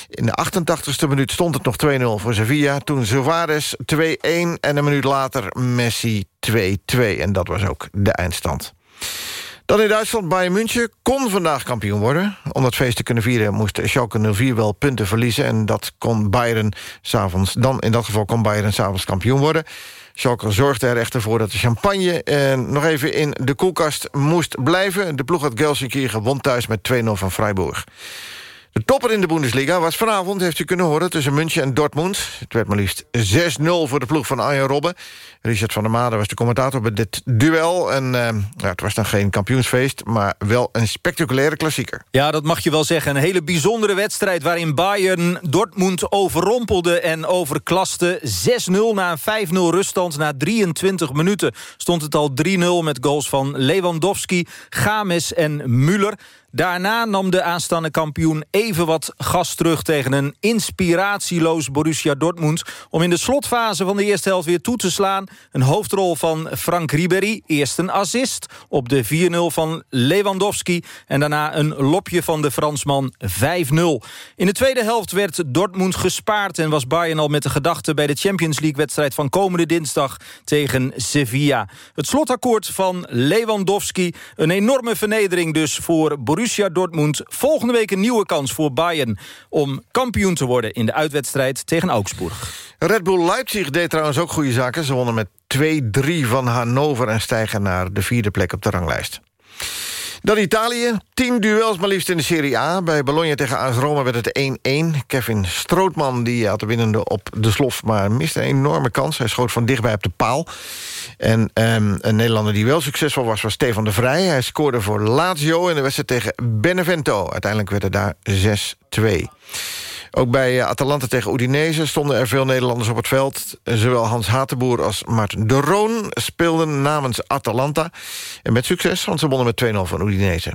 In de 88ste minuut stond het nog 2-0 voor Sevilla. Toen Suarez 2-1 en een minuut later Messi 2-2. En dat was ook de eindstand. Dan in Duitsland, Bayern München kon vandaag kampioen worden. Om dat feest te kunnen vieren moest Schalke 04 wel punten verliezen... en dat kon Bayern s'avonds... dan in dat geval kon Bayern s'avonds kampioen worden. Schalke zorgde er echter voor dat de champagne eh, nog even in de koelkast moest blijven. De ploeg uit Gelsenkirchen won thuis met 2-0 van Freiburg. De topper in de Bundesliga was vanavond, heeft u kunnen horen... tussen München en Dortmund. Het werd maar liefst 6-0 voor de ploeg van Arjen Robben. Richard van der Made was de commentator bij dit duel. En uh, ja, het was dan geen kampioensfeest... maar wel een spectaculaire klassieker. Ja, dat mag je wel zeggen. Een hele bijzondere wedstrijd... waarin Bayern Dortmund overrompelde en overklaste. 6-0 na een 5-0 ruststand. Na 23 minuten stond het al 3-0 met goals van Lewandowski, Games en Müller. Daarna nam de aanstaande kampioen even wat gas terug... tegen een inspiratieloos Borussia Dortmund... om in de slotfase van de eerste helft weer toe te slaan. Een hoofdrol van Frank Ribéry, eerst een assist... op de 4-0 van Lewandowski... en daarna een lopje van de Fransman 5-0. In de tweede helft werd Dortmund gespaard... en was Bayern al met de gedachte bij de Champions League-wedstrijd... van komende dinsdag tegen Sevilla. Het slotakkoord van Lewandowski, een enorme vernedering dus voor Borussia Borussia Dortmund volgende week een nieuwe kans voor Bayern... om kampioen te worden in de uitwedstrijd tegen Augsburg. Red Bull Leipzig deed trouwens ook goede zaken. Ze wonnen met 2-3 van Hannover en stijgen naar de vierde plek op de ranglijst. Dan Italië. Tien duels maar liefst in de Serie A. Bij Bologna tegen AS Roma werd het 1-1. Kevin Strootman die had de winnende op de slof... maar miste een enorme kans. Hij schoot van dichtbij op de paal. En um, een Nederlander die wel succesvol was, was Stefan de Vrij. Hij scoorde voor Lazio in de wedstrijd tegen Benevento. Uiteindelijk werd het daar 6-2. Ook bij eh, Atalanta tegen Udinese stonden er veel Nederlanders op het veld. Zowel Hans Hatenboer als Maarten de Roon speelden namens Atalanta. En met succes, want ze wonnen met 2-0 van Udinese.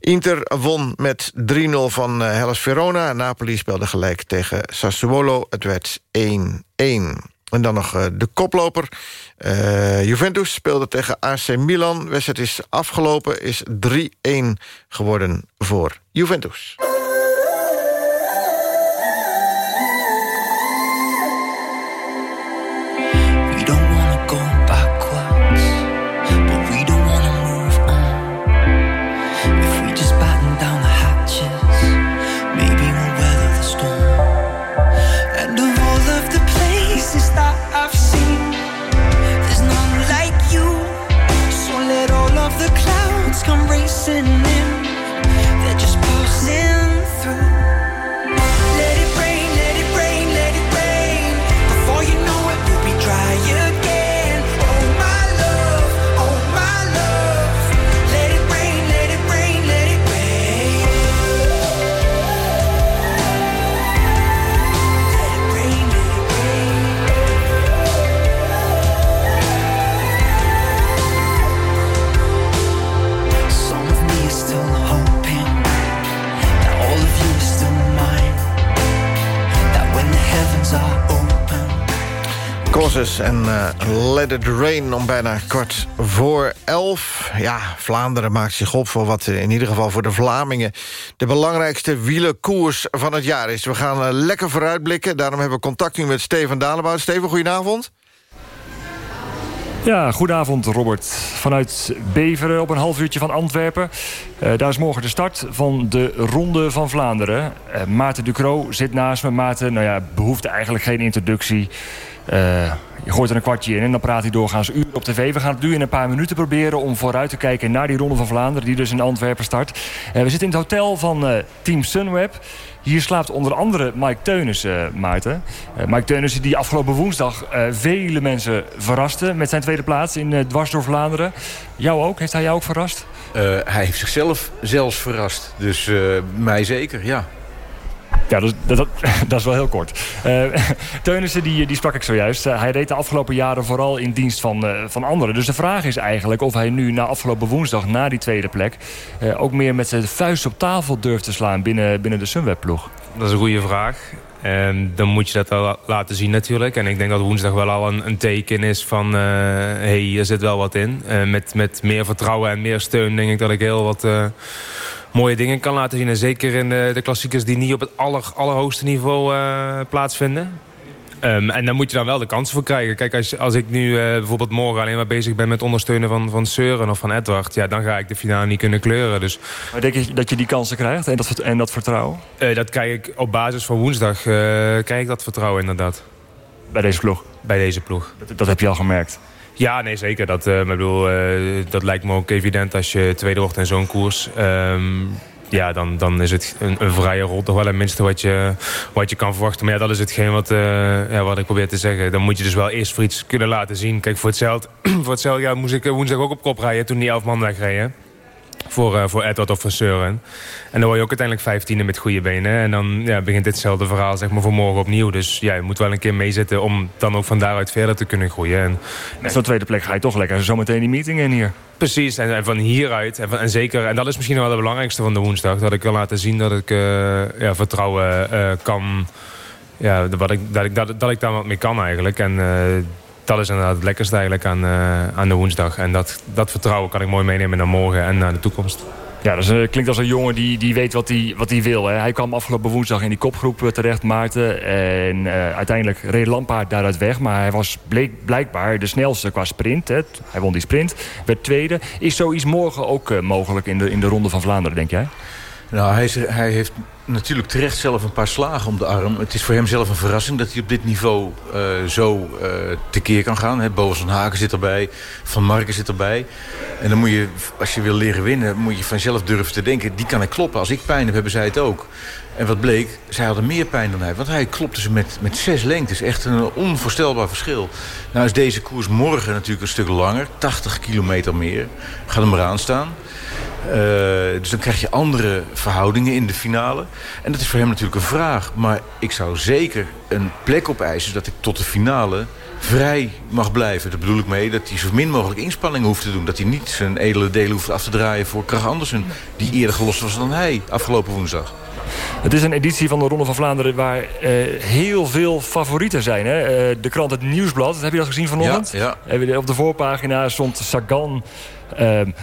Inter won met 3-0 van eh, Hellas Verona. Napoli speelde gelijk tegen Sassuolo. Het werd 1-1. En dan nog uh, de koploper. Juventus speelde tegen AC Milan. Wedstrijd is afgelopen, is 3-1 geworden voor Juventus. En uh, Let It Rain om bijna kwart voor elf. Ja, Vlaanderen maakt zich op voor wat in ieder geval voor de Vlamingen... de belangrijkste wielenkoers van het jaar is. We gaan uh, lekker vooruitblikken. Daarom hebben we contact nu met Steven Dalebout. Steven, goedenavond. Ja, goedenavond Robert. Vanuit Beveren op een half uurtje van Antwerpen. Daar is morgen de start van de Ronde van Vlaanderen. Uh, Maarten Ducro zit naast me. Maarten, nou ja, behoeft eigenlijk geen introductie. Uh, je gooit er een kwartje in en dan praat hij doorgaans uur op tv. We gaan het nu in een paar minuten proberen om vooruit te kijken naar die Ronde van Vlaanderen... die dus in Antwerpen start. Uh, we zitten in het hotel van uh, Team Sunweb. Hier slaapt onder andere Mike Teunissen, Maarten. Mike Teunissen die afgelopen woensdag vele mensen verraste... met zijn tweede plaats in Dwars door Vlaanderen. Jou ook? Heeft hij jou ook verrast? hij heeft zichzelf zelfs verrast. Dus mij zeker, ja. Ja, dat, dat, [LAUGHS] dat, is wel heel kort. Uh, [LAUGHS] Teunissen, die, die sprak ik zojuist. Uh, hij reed de afgelopen jaren vooral in dienst van, uh, van anderen. Dus de vraag is eigenlijk of hij nu na afgelopen woensdag... na die tweede plek ook meer met zijn vuist op tafel durft te slaan... binnen, binnen de Sunweb-ploeg. Dat is een goede vraag. En dan moet je dat wel laten zien natuurlijk. En ik denk dat woensdag wel al een, een teken is van... hé, hey, er zit wel wat in. met, met meer vertrouwen en meer steun denk ik dat ik heel wat mooie dingen kan laten zien. En zeker in de, de klassiekers die niet op het aller, allerhoogste niveau uh, plaatsvinden. Um, en dan moet je dan wel de kansen voor krijgen. Kijk, als, als ik nu uh, bijvoorbeeld morgen alleen maar bezig ben met ondersteunen van, van Seuren of van Edward... Ja, dan ga ik de finale niet kunnen kleuren. Dus... Maar denk je dat je die kansen krijgt en dat, en dat vertrouwen? Uh, dat krijg ik op basis van woensdag, krijg ik dat vertrouwen inderdaad. Bij deze ploeg? Bij deze ploeg. Dat, dat heb je al gemerkt? Ja, nee, zeker. Dat, uh, bedoel, uh, dat lijkt me ook evident als je tweede in zo'n koers. Um, ja, dan, dan is het een, een vrije rol toch wel het minste wat je, wat je kan verwachten. Maar ja, dat is hetgeen wat, eh, ja, wat ik probeer te zeggen. Dan moet je dus wel eerst voor iets kunnen laten zien. Kijk, voor hetzelfde, [CLEARS THROAT] voor hetzelfde ja, moest ik woensdag ook op kop rijden toen die elf man wegreden. Voor, uh, voor Edward of voor Søren. En dan word je ook uiteindelijk vijftiende met goede benen. En dan ja, begint ditzelfde verhaal zeg maar, voor morgen opnieuw. Dus ja, je moet wel een keer meezitten om dan ook van daaruit verder te kunnen groeien. En, Met zo'n tweede plek ga je toch lekker zometeen die meeting in hier. Precies, en, en van hieruit, en, van, en zeker, en dat is misschien wel het belangrijkste van de woensdag, dat ik kan laten zien dat ik uh, ja, vertrouwen uh, kan, ja, wat ik, dat, ik, dat, dat ik daar wat mee kan eigenlijk. En dat is inderdaad het lekkerste eigenlijk aan, aan de woensdag. En dat, dat vertrouwen kan ik mooi meenemen naar morgen en naar de toekomst. Ja, dat is, klinkt als een jongen die, die weet wat hij wat hij wil. Hè. Hij kwam afgelopen woensdag in die kopgroep terecht, Maarten. En uh, uiteindelijk reed Lampaard daaruit weg. Maar hij was bleek, blijkbaar de snelste qua sprint. Hè. Hij won die sprint, werd tweede. Is zoiets morgen ook uh, mogelijk in de, in de Ronde van Vlaanderen, denk jij? Nou, hij, is, hij, heeft natuurlijk terecht zelf een paar slagen om de arm. Het is voor hem zelf een verrassing dat hij op dit niveau uh, zo uh, tekeer kan gaan. Boven van Haken zit erbij, Van Marken zit erbij. En dan moet je, als je wil leren winnen, moet je vanzelf durven te denken... die kan ik kloppen. Als ik pijn heb, hebben zij het ook. En wat bleek, zij hadden meer pijn dan hij. Want hij klopte ze met, met zes lengtes. Echt een onvoorstelbaar verschil. Nou is deze koers morgen natuurlijk een stuk langer. 80 kilometer meer. Ga hem eraan staan. Uh, dus dan krijg je andere verhoudingen in de finale. En dat is voor hem natuurlijk een vraag. Maar ik zou zeker een plek opeisen... dat ik tot de finale vrij mag blijven. Daar bedoel ik mee dat hij zo min mogelijk inspanningen hoeft te doen. Dat hij niet zijn edele delen hoeft af te draaien voor Krach Andersen... die eerder gelost was dan hij afgelopen woensdag. Het is een editie van de Ronde van Vlaanderen waar uh, heel veel favorieten zijn. Hè? Uh, de krant Het Nieuwsblad, heb je dat gezien vanochtend? Ja, ja. Op de voorpagina stond Sagan...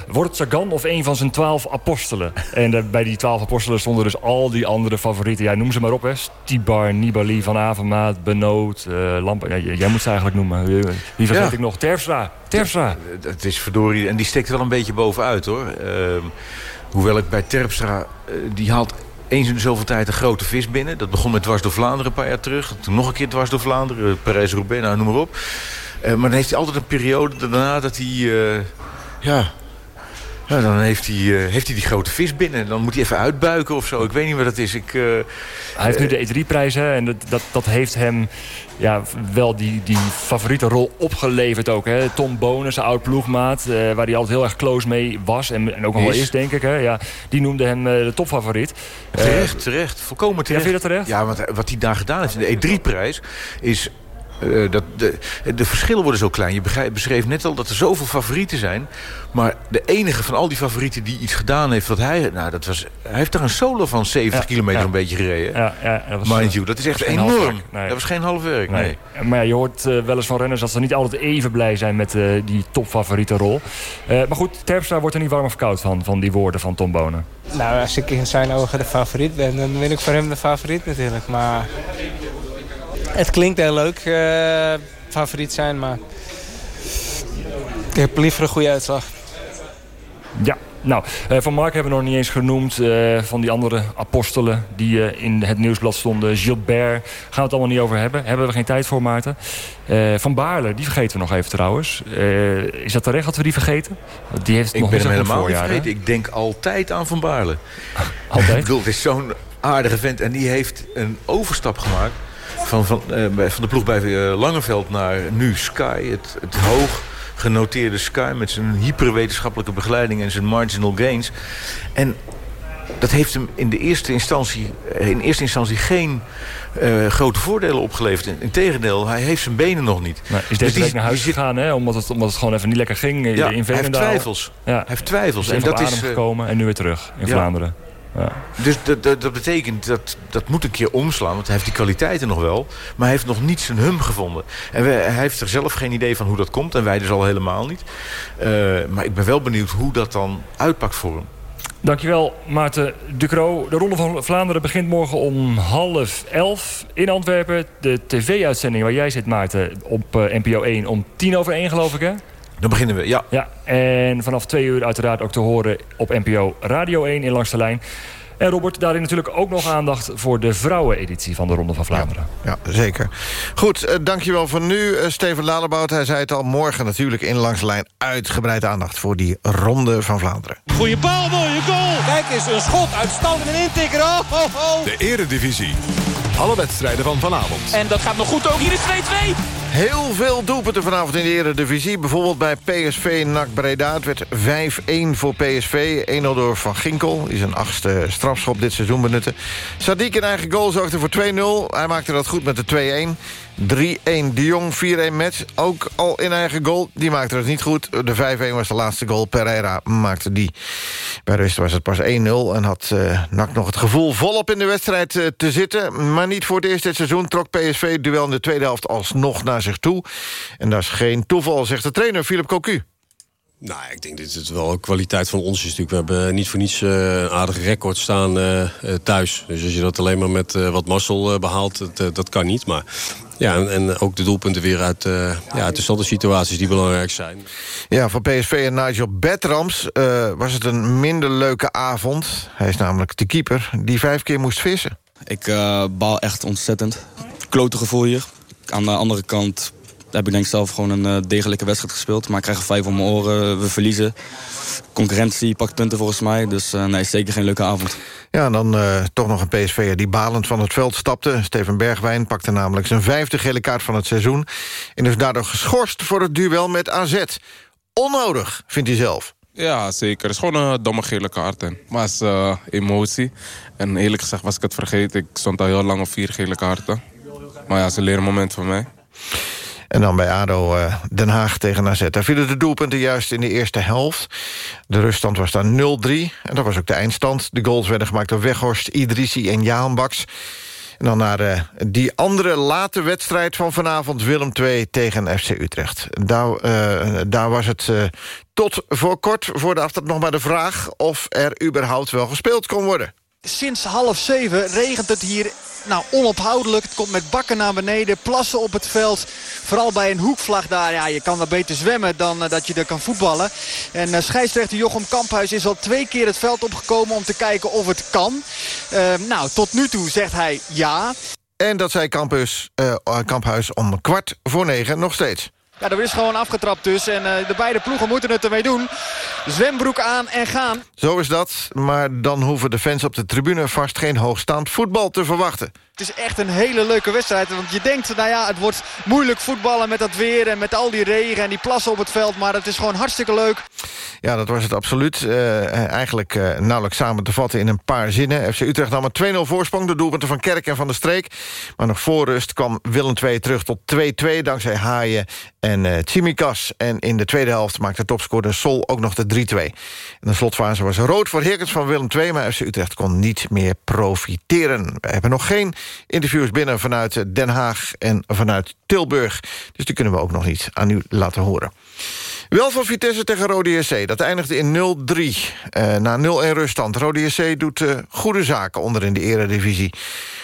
Wordt het Sagan of een van zijn twaalf apostelen? En uh, bij die twaalf apostelen stonden dus al die andere favorieten. Ja, noem ze maar op, hè. Stibar, Nibali, Van Avermaat, Benoot, uh, Lamp. Ja, jij moet ze eigenlijk noemen. Wie vergeet ja. ik nog? Terpstra. Terpstra. Het is verdorie. En die steekt wel een beetje bovenuit, hoor. Ehm, hoewel ik bij Terpstra... die haalt eens in de zoveel tijd een grote vis binnen. Dat begon met dwars door Vlaanderen een paar jaar terug. Toen nog een keer dwars door Vlaanderen. Parijs-Roubaix, nou, noem maar op. Uh, maar dan heeft hij altijd een periode daarna dat hij... Ja, ja, dan heeft hij, uh, heeft hij die grote vis binnen. Dan moet hij even uitbuiken of zo. Ik weet niet wat dat is. Ik, uh, hij heeft nu de E3-prijs en dat, dat, dat heeft hem ja, wel die, die favoriete rol opgeleverd ook. Hè. Tom Bonen, zijn oud ploegmaat, uh, waar hij altijd heel erg close mee was. En, en ook nog wel is, denk ik. Hè. Ja, die noemde hem de topfavoriet. Terecht, terecht. Volkomen terecht. Ja, vind je dat terecht? Ja, want wat hij daar gedaan heeft in de E3-prijs is... Uh, dat de, de verschillen worden zo klein. Je begrijp, beschreef net al dat er zoveel favorieten zijn. Maar de enige van al die favorieten die iets gedaan heeft... Wat hij, nou, dat was, hij heeft daar een solo van 70 ja, kilometer ja. een beetje gereden. Ja, ja, dat was, Mind you, dat is echt dat enorm. Nee. Dat was geen half werk, nee. nee. Maar ja, je hoort uh, wel eens van renners dat ze niet altijd even blij zijn... met uh, die topfavoriete rol. maar goed, Terpstra wordt er niet warm of koud van... van die woorden van Tom Bonen. Nou, als ik in zijn ogen de favoriet ben... dan ben ik voor hem de favoriet natuurlijk. Maar [LAUGHS] het klinkt heel leuk, uh, favoriet zijn, maar ik heb liever een goede uitslag. Ja, nou, uh, Van Mark hebben we nog niet eens genoemd. Uh, van die andere apostelen die uh, in het nieuwsblad stonden. Gilbert, gaan we het allemaal niet over hebben. Hebben we geen tijd voor, Maarten. van Baarle, die vergeten we nog even trouwens. is dat terecht dat we die vergeten? Die heeft ik nog ben hem helemaal voorjaar, niet vergeten. Ik denk altijd aan Van Baarle. [LAUGHS] Altijd? ik bedoel, het is zo'n aardige vent. En die heeft een overstap gemaakt van, van, uh, van de ploeg bij uh, Langeveld naar nu Sky. Het, het hoog genoteerde Sky met zijn hyperwetenschappelijke begeleiding en zijn marginal gains. En dat heeft hem in de eerste instantie, in eerste instantie geen uh, grote voordelen opgeleverd. Integendeel, hij heeft zijn benen nog niet. Maar is deze dus week naar huis zit... gegaan, hè? Omdat, het, omdat het gewoon even niet lekker ging ja, in Hij heeft twijfels. Ja. Hij heeft twijfels. en dat is gekomen en nu weer terug in ja. Vlaanderen. Ja. Dus dat, dat, dat, betekent dat dat moet een keer omslaan. Want hij heeft die kwaliteiten nog wel. Maar hij heeft nog niet zijn hum gevonden. En we, hij heeft er zelf geen idee van hoe dat komt. En wij dus al helemaal niet. Uh, maar ik ben wel benieuwd hoe dat dan uitpakt voor hem. Dankjewel Maarten Ducro. De Ronde van Vlaanderen begint morgen om half elf in Antwerpen. De tv-uitzending waar jij zit Maarten op uh, NPO 1 om tien over één geloof ik hè? Dan beginnen we, ja. ja. En vanaf twee uur uiteraard ook te horen op NPO Radio 1 in Langs de Lijn. En Robert, daarin natuurlijk ook nog aandacht... voor de vrouweneditie van de Ronde van Vlaanderen. Ja, zeker. Goed, uh, dankjewel voor nu, uh, Steven Lalebout. Hij zei het al, morgen natuurlijk in Langs de Lijn... uitgebreid aandacht voor die Ronde van Vlaanderen. Goeie bal, mooie goal! Kijk eens, een schot, uitstand en een intikker. Oh, oh, oh. De eredivisie. Alle wedstrijden van vanavond. En dat gaat nog goed ook. Hier is 2-2. Heel veel doelpunten vanavond in de Eredivisie. Bijvoorbeeld bij PSV NAC Breda. Het werd 5-1 voor PSV. 1-0 door Van Ginkel. Die zijn achtste strafschop dit seizoen benutten. Sadiq in eigen goal zorgde voor 2-0. Hij maakte dat goed met de 2-1. 3-1 De Jong, 4-1 match. Ook al in eigen goal. Die maakte het niet goed. De 5-1 was de laatste goal. Pereira maakte die. Bij rust was het pas 1-0. En had uh, NAC nog het gevoel volop in de wedstrijd uh, te zitten. Maar niet voor het eerst dit seizoen trok PSV duel in de tweede helft alsnog naar zich toe. En dat is geen toeval, zegt de trainer Philip Cocu. Nou, ik denk dat het wel kwaliteit van ons is natuurlijk. We hebben niet voor niets een aardige record staan thuis. Dus als je dat alleen maar met wat mazzel behaalt, dat, dat kan niet. Maar ja, en, en, ook de doelpunten weer uit, ja, uit de standaard die belangrijk zijn. Ja, voor PSV en Nigel Betrams was het een minder leuke avond. Hij is namelijk de keeper die vijf keer moest vissen. Ik baal echt ontzettend. Klote gevoel hier. Aan de andere kant heb ik denk ik zelf gewoon een uh, degelijke wedstrijd gespeeld. Maar ik krijg er vijf om mijn oren. We verliezen. Concurrentie pakt punten volgens mij. Dus uh, nee, zeker geen leuke avond. Ja, en dan uh, toch nog een PSV'er die balend van het veld stapte. Steven Bergwijn pakte namelijk zijn vijfde gele kaart van het seizoen. En is daardoor geschorst voor het duel met AZ. Onnodig, vindt hij zelf. Ja, zeker. Het is gewoon een domme gele kaart. En. Maar het is uh, emotie. En eerlijk gezegd was ik het vergeten. Ik stond al heel lang op vier gele kaarten. Maar ja, het is een leermoment voor mij. En dan bij ADO uh, Den Haag tegen AZ. Daar vielen de doelpunten juist in de eerste helft. De ruststand was dan 0-3. En dat was ook de eindstand. De goals werden gemaakt door Weghorst, Idrissi en Jaan. En dan naar uh, die andere late wedstrijd van vanavond... Willem II tegen FC Utrecht. Daar, uh, daar was het tot voor kort voor de aftrap nog maar de vraag... of er überhaupt wel gespeeld kon worden. Sinds half zeven regent het hier nou, onophoudelijk. Het komt met bakken naar beneden, plassen op het veld. Vooral bij een hoekvlag daar, ja, je kan wel beter zwemmen dan uh, dat je er kan voetballen. En uh, scheidsrechter Jochem Kamphuis is al twee keer het veld opgekomen om te kijken of het kan. Uh, nou, tot nu toe zegt hij ja. En dat zei Campus, Kamphuis om kwart voor negen nog steeds. Ja, er is gewoon afgetrapt dus. En uh, de beide ploegen moeten het ermee doen. Zwembroek aan en gaan. Zo is dat. Maar dan hoeven de fans op de tribune vast geen hoogstaand voetbal te verwachten. Het is echt een hele leuke wedstrijd. Want je denkt, nou ja, het wordt moeilijk voetballen met dat weer... en met al die regen en die plassen op het veld. Maar het is gewoon hartstikke leuk. Ja, dat was het absoluut. Uh, eigenlijk uh, nauwelijks samen te vatten in een paar zinnen. FC Utrecht nam een 2-0 voorsprong. De doelpunten van Kerk en Van der Streek. Maar nog voor rust kwam Willem II terug tot 2-2... dankzij Haaien en uh, Tsimikas. En in de tweede helft maakte topscorer Sol ook nog de 3-2. In de slotfase was rood voor Herkens van Willem II... maar FC Utrecht kon niet meer profiteren. We hebben nog geen interviews binnen vanuit Den Haag en vanuit Tilburg. Dus die kunnen we ook nog niet aan u laten horen. Wel van Vitesse tegen Rode SC. Dat eindigde in 0-3. Uh, na 0-1 ruststand. Rode SC doet uh, goede zaken onder in de eredivisie.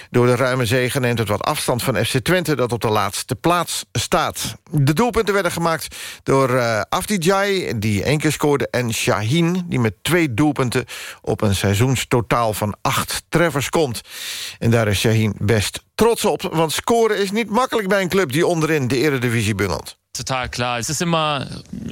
Door de ruime zegen neemt het wat afstand van FC Twente... dat op de laatste plaats staat. De doelpunten werden gemaakt door uh, Afdijay, die één keer scoorde... en Shaheen, die met twee doelpunten... op een seizoenstotaal van acht treffers komt. En daar is Shaheen best trots op... want scoren is niet makkelijk bij een club... die onderin de eredivisie bungelt. Total klar. Es ist immer,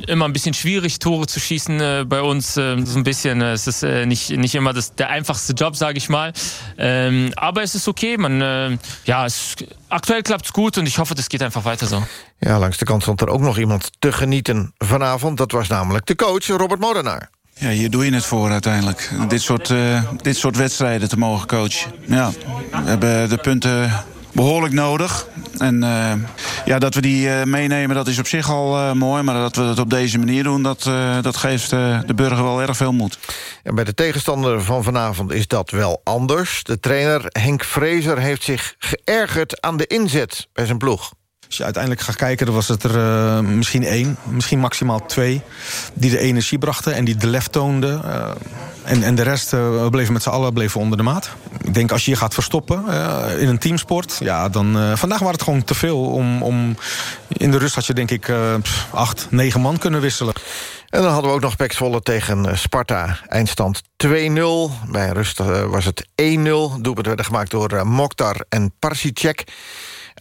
immer ein bisschen schwierig, Tore zu schießen äh, bei uns. Äh, so ein bisschen, äh, es ist äh, nicht, nicht immer das, der einfachste Job, sage ich mal. Ähm, aber es ist okay. Man, äh, ja, es, aktuell klappt es gut und ich hoffe, das geht einfach weiter so. Ja, langs de kant stond er ook nog iemand te genieten vanavond. Dat was namelijk de coach, Robert Modenaar. Ja, hier doe je het voor uiteindelijk. Dit soort, uh, dit soort wedstrijden te mogen coachen. Ja, we hebben de punten behoorlijk nodig. En uh, ja, dat we die uh, meenemen, dat is op zich al uh, mooi. Maar dat we het op deze manier doen, dat, dat geeft de burger wel erg veel moed. En bij de tegenstander van vanavond is dat wel anders. De trainer Henk Vrezer heeft zich geërgerd aan de inzet bij zijn ploeg. Als je uiteindelijk gaat kijken, dan was het er uh, misschien één, misschien maximaal twee... die de energie brachten en die de lef toonden. Uh, en, en de rest uh, bleven met z'n allen bleven onder de maat. Ik denk als je je gaat verstoppen in een teamsport... ja, dan vandaag was het gewoon te veel. Om, om, in de rust had je denk ik acht, negen man kunnen wisselen. En dan hadden we ook nog Pek tegen eh, Sparta. Eindstand 2-0. Bij rust eh, was het 1-0. Doelpunt werden gemaakt door eh, Mokhtar en Parsicek.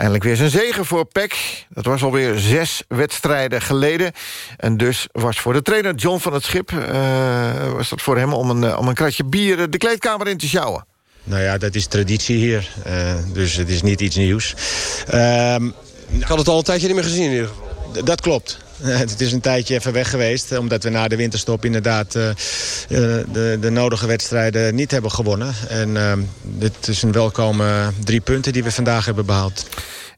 Eindelijk weer zijn zegen voor PEC. Dat was alweer zes wedstrijden geleden. En dus was voor de trainer John van het Schip... eh, was dat voor hem om een, eh, om een kratje bier eh, de kleedkamer in te sjouwen. Nou ja, dat is traditie hier. Dus het is niet iets nieuws. Ehm, ik had het al een tijdje niet meer gezien in ieder geval. Dat klopt. Het is een tijdje even weg geweest. Omdat we na de winterstop inderdaad eh, eh, de, de nodige wedstrijden niet hebben gewonnen. En dit is een welkome drie punten die we vandaag hebben behaald.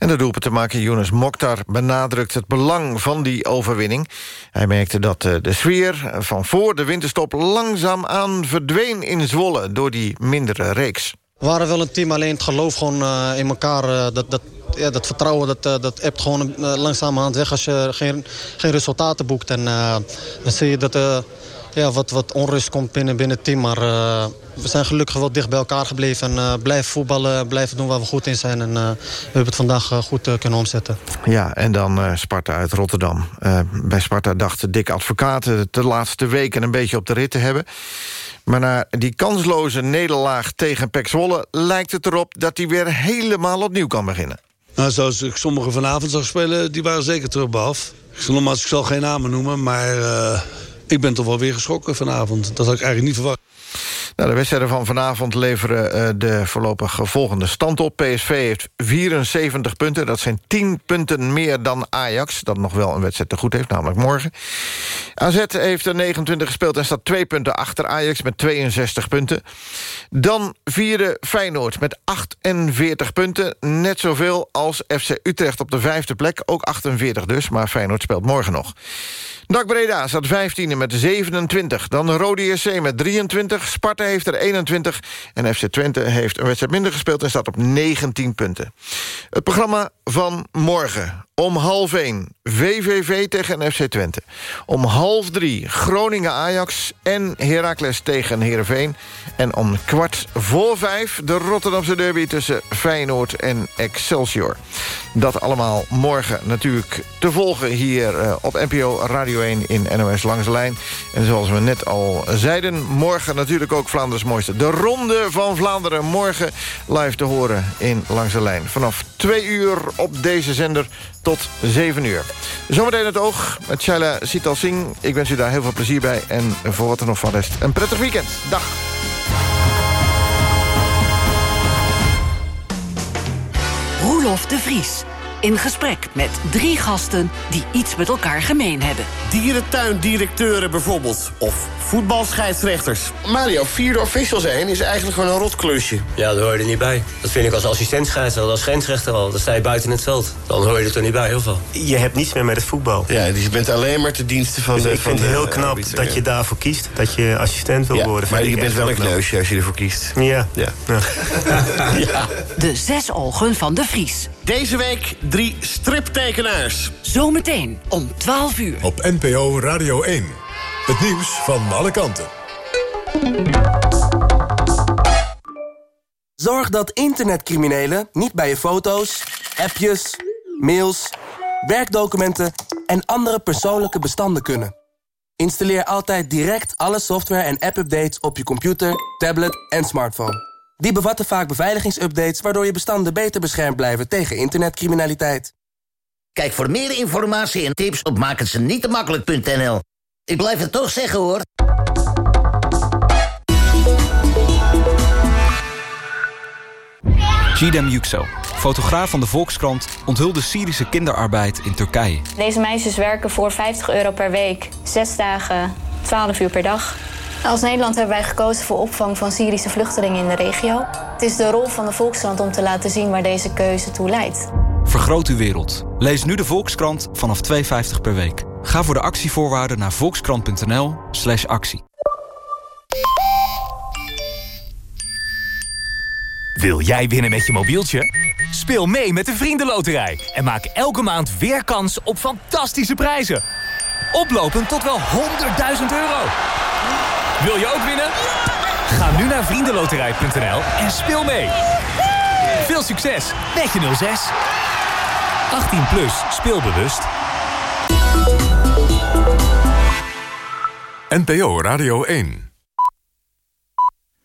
En de doelpunt te maken Jonas Mokhtar benadrukt het belang van die overwinning. Hij merkte dat eh, de sfeer van voor de winterstop langzaamaan verdween in Zwolle... door die mindere reeks. We waren wel een team, alleen het geloof gewoon eh, in elkaar. eh, dat, dat, ja, dat vertrouwen dat, eh, dat ebt gewoon langzamerhand weg als je geen, geen resultaten boekt. En dan zie je dat er ja, wat, wat onrust komt binnen, binnen het team. Maar we zijn gelukkig wel dicht bij elkaar gebleven. En blijven voetballen, blijven doen waar we goed in zijn. En we hebben het vandaag goed kunnen omzetten. Ja, en dan Sparta uit Rotterdam. Bij Sparta dacht Dick Advocaat het de laatste weken een beetje op de rit te hebben. Maar na die kansloze nederlaag tegen Pek Zwolle... lijkt het erop dat hij weer helemaal opnieuw kan beginnen. Nou, zoals ik sommigen vanavond zag spelen, die waren zeker terug. Ik zal, ik zal geen namen noemen, maar eh, ik ben toch wel weer geschrokken vanavond. Dat had ik eigenlijk niet verwacht. Nou, de wedstrijden van vanavond leveren uh, de voorlopig volgende stand op. PSV heeft 74 punten. Dat zijn 10 punten meer dan Ajax. Dat nog wel een wedstrijd te goed heeft, namelijk morgen. AZ heeft er 29 gespeeld en staat 2 punten achter Ajax met 62 punten. Dan vierde Feyenoord met 48 punten. Net zoveel als FC Utrecht op de vijfde plek. Ook 48 dus, maar Feyenoord speelt morgen nog. NAC Breda staat 15e met 27. Dan Rode SC met 23. Sparta heeft er 21. En FC Twente heeft een wedstrijd minder gespeeld... en staat op 19 punten. Het programma van morgen. Om half 1 VVV tegen FC Twente. Om half 3 Groningen-Ajax en Heracles tegen Heerenveen. En om kwart voor vijf de Rotterdamse derby... tussen Feyenoord en Excelsior. Dat allemaal morgen natuurlijk te volgen hier uh, op NPO Radio 1 in NOS Langs de Lijn. En zoals we net al zeiden, morgen natuurlijk ook Vlaanders mooiste. De Ronde van Vlaanderen morgen live te horen in Langs de Lijn. Vanaf 2 uur op deze zender tot 7 uur. Zometeen het oog met Shaila Sital Singh. Ik wens u daar heel veel plezier bij. En voor wat er nog van rest, een prettig weekend. Dag. Roelof de Vries. In gesprek met drie gasten die iets met elkaar gemeen hebben. Dierentuindirecteuren bijvoorbeeld. Of voetbalscheidsrechters. Mario, vierde official zijn is eigenlijk gewoon een rotklusje. Ja, daar hoor je er niet bij. Dat vind ik als assistent scheidsrechter, als grensrechter al. Dan sta je buiten het veld. Dan hoor je er toch niet bij, heel veel. Je hebt niets meer met het voetbal. Ja, dus je bent alleen maar te diensten van dus de ik vind van het de heel knap arbiter, dat ja. je daarvoor kiest. Dat je assistent wil Ja, worden. maar je ik bent wel een kneusje als je ervoor kiest. Ja. Ja. ja. [LAUGHS] De zes ogen van de Vries. Deze week drie striptekenaars. Zometeen om 12 uur. Op NPO Radio 1. Het nieuws van alle kanten. Zorg dat internetcriminelen niet bij je foto's, appjes, mails, werkdocumenten en andere persoonlijke bestanden kunnen. Installeer altijd direct alle software en app-updates op je computer, tablet en smartphone. Die bevatten vaak beveiligingsupdates waardoor je bestanden beter beschermd blijven tegen internetcriminaliteit. Kijk voor meer informatie en tips op makkelijk.nl. Ik blijf het toch zeggen hoor. Gidem Yüksel, fotograaf van de Volkskrant... onthulde Syrische kinderarbeid in Turkije. Deze meisjes werken voor 50 euro per week, zes dagen, 12 uur per dag. Als Nederland hebben wij gekozen voor opvang van Syrische vluchtelingen in de regio. Het is de rol van de Volkskrant om te laten zien waar deze keuze toe leidt. Vergroot uw wereld. Lees nu de Volkskrant vanaf 2,50 per week. Ga voor de actievoorwaarden naar volkskrant.nl slash actie. Wil jij winnen met je mobieltje? Speel mee met de Vriendenloterij en maak elke maand weer kans op fantastische prijzen. Oplopend tot wel 100.000 euro. Wil je ook winnen? Ga nu naar vriendenloterij.nl en speel mee. Veel succes met je 06. 18 plus, speelbewust. NPO Radio 1.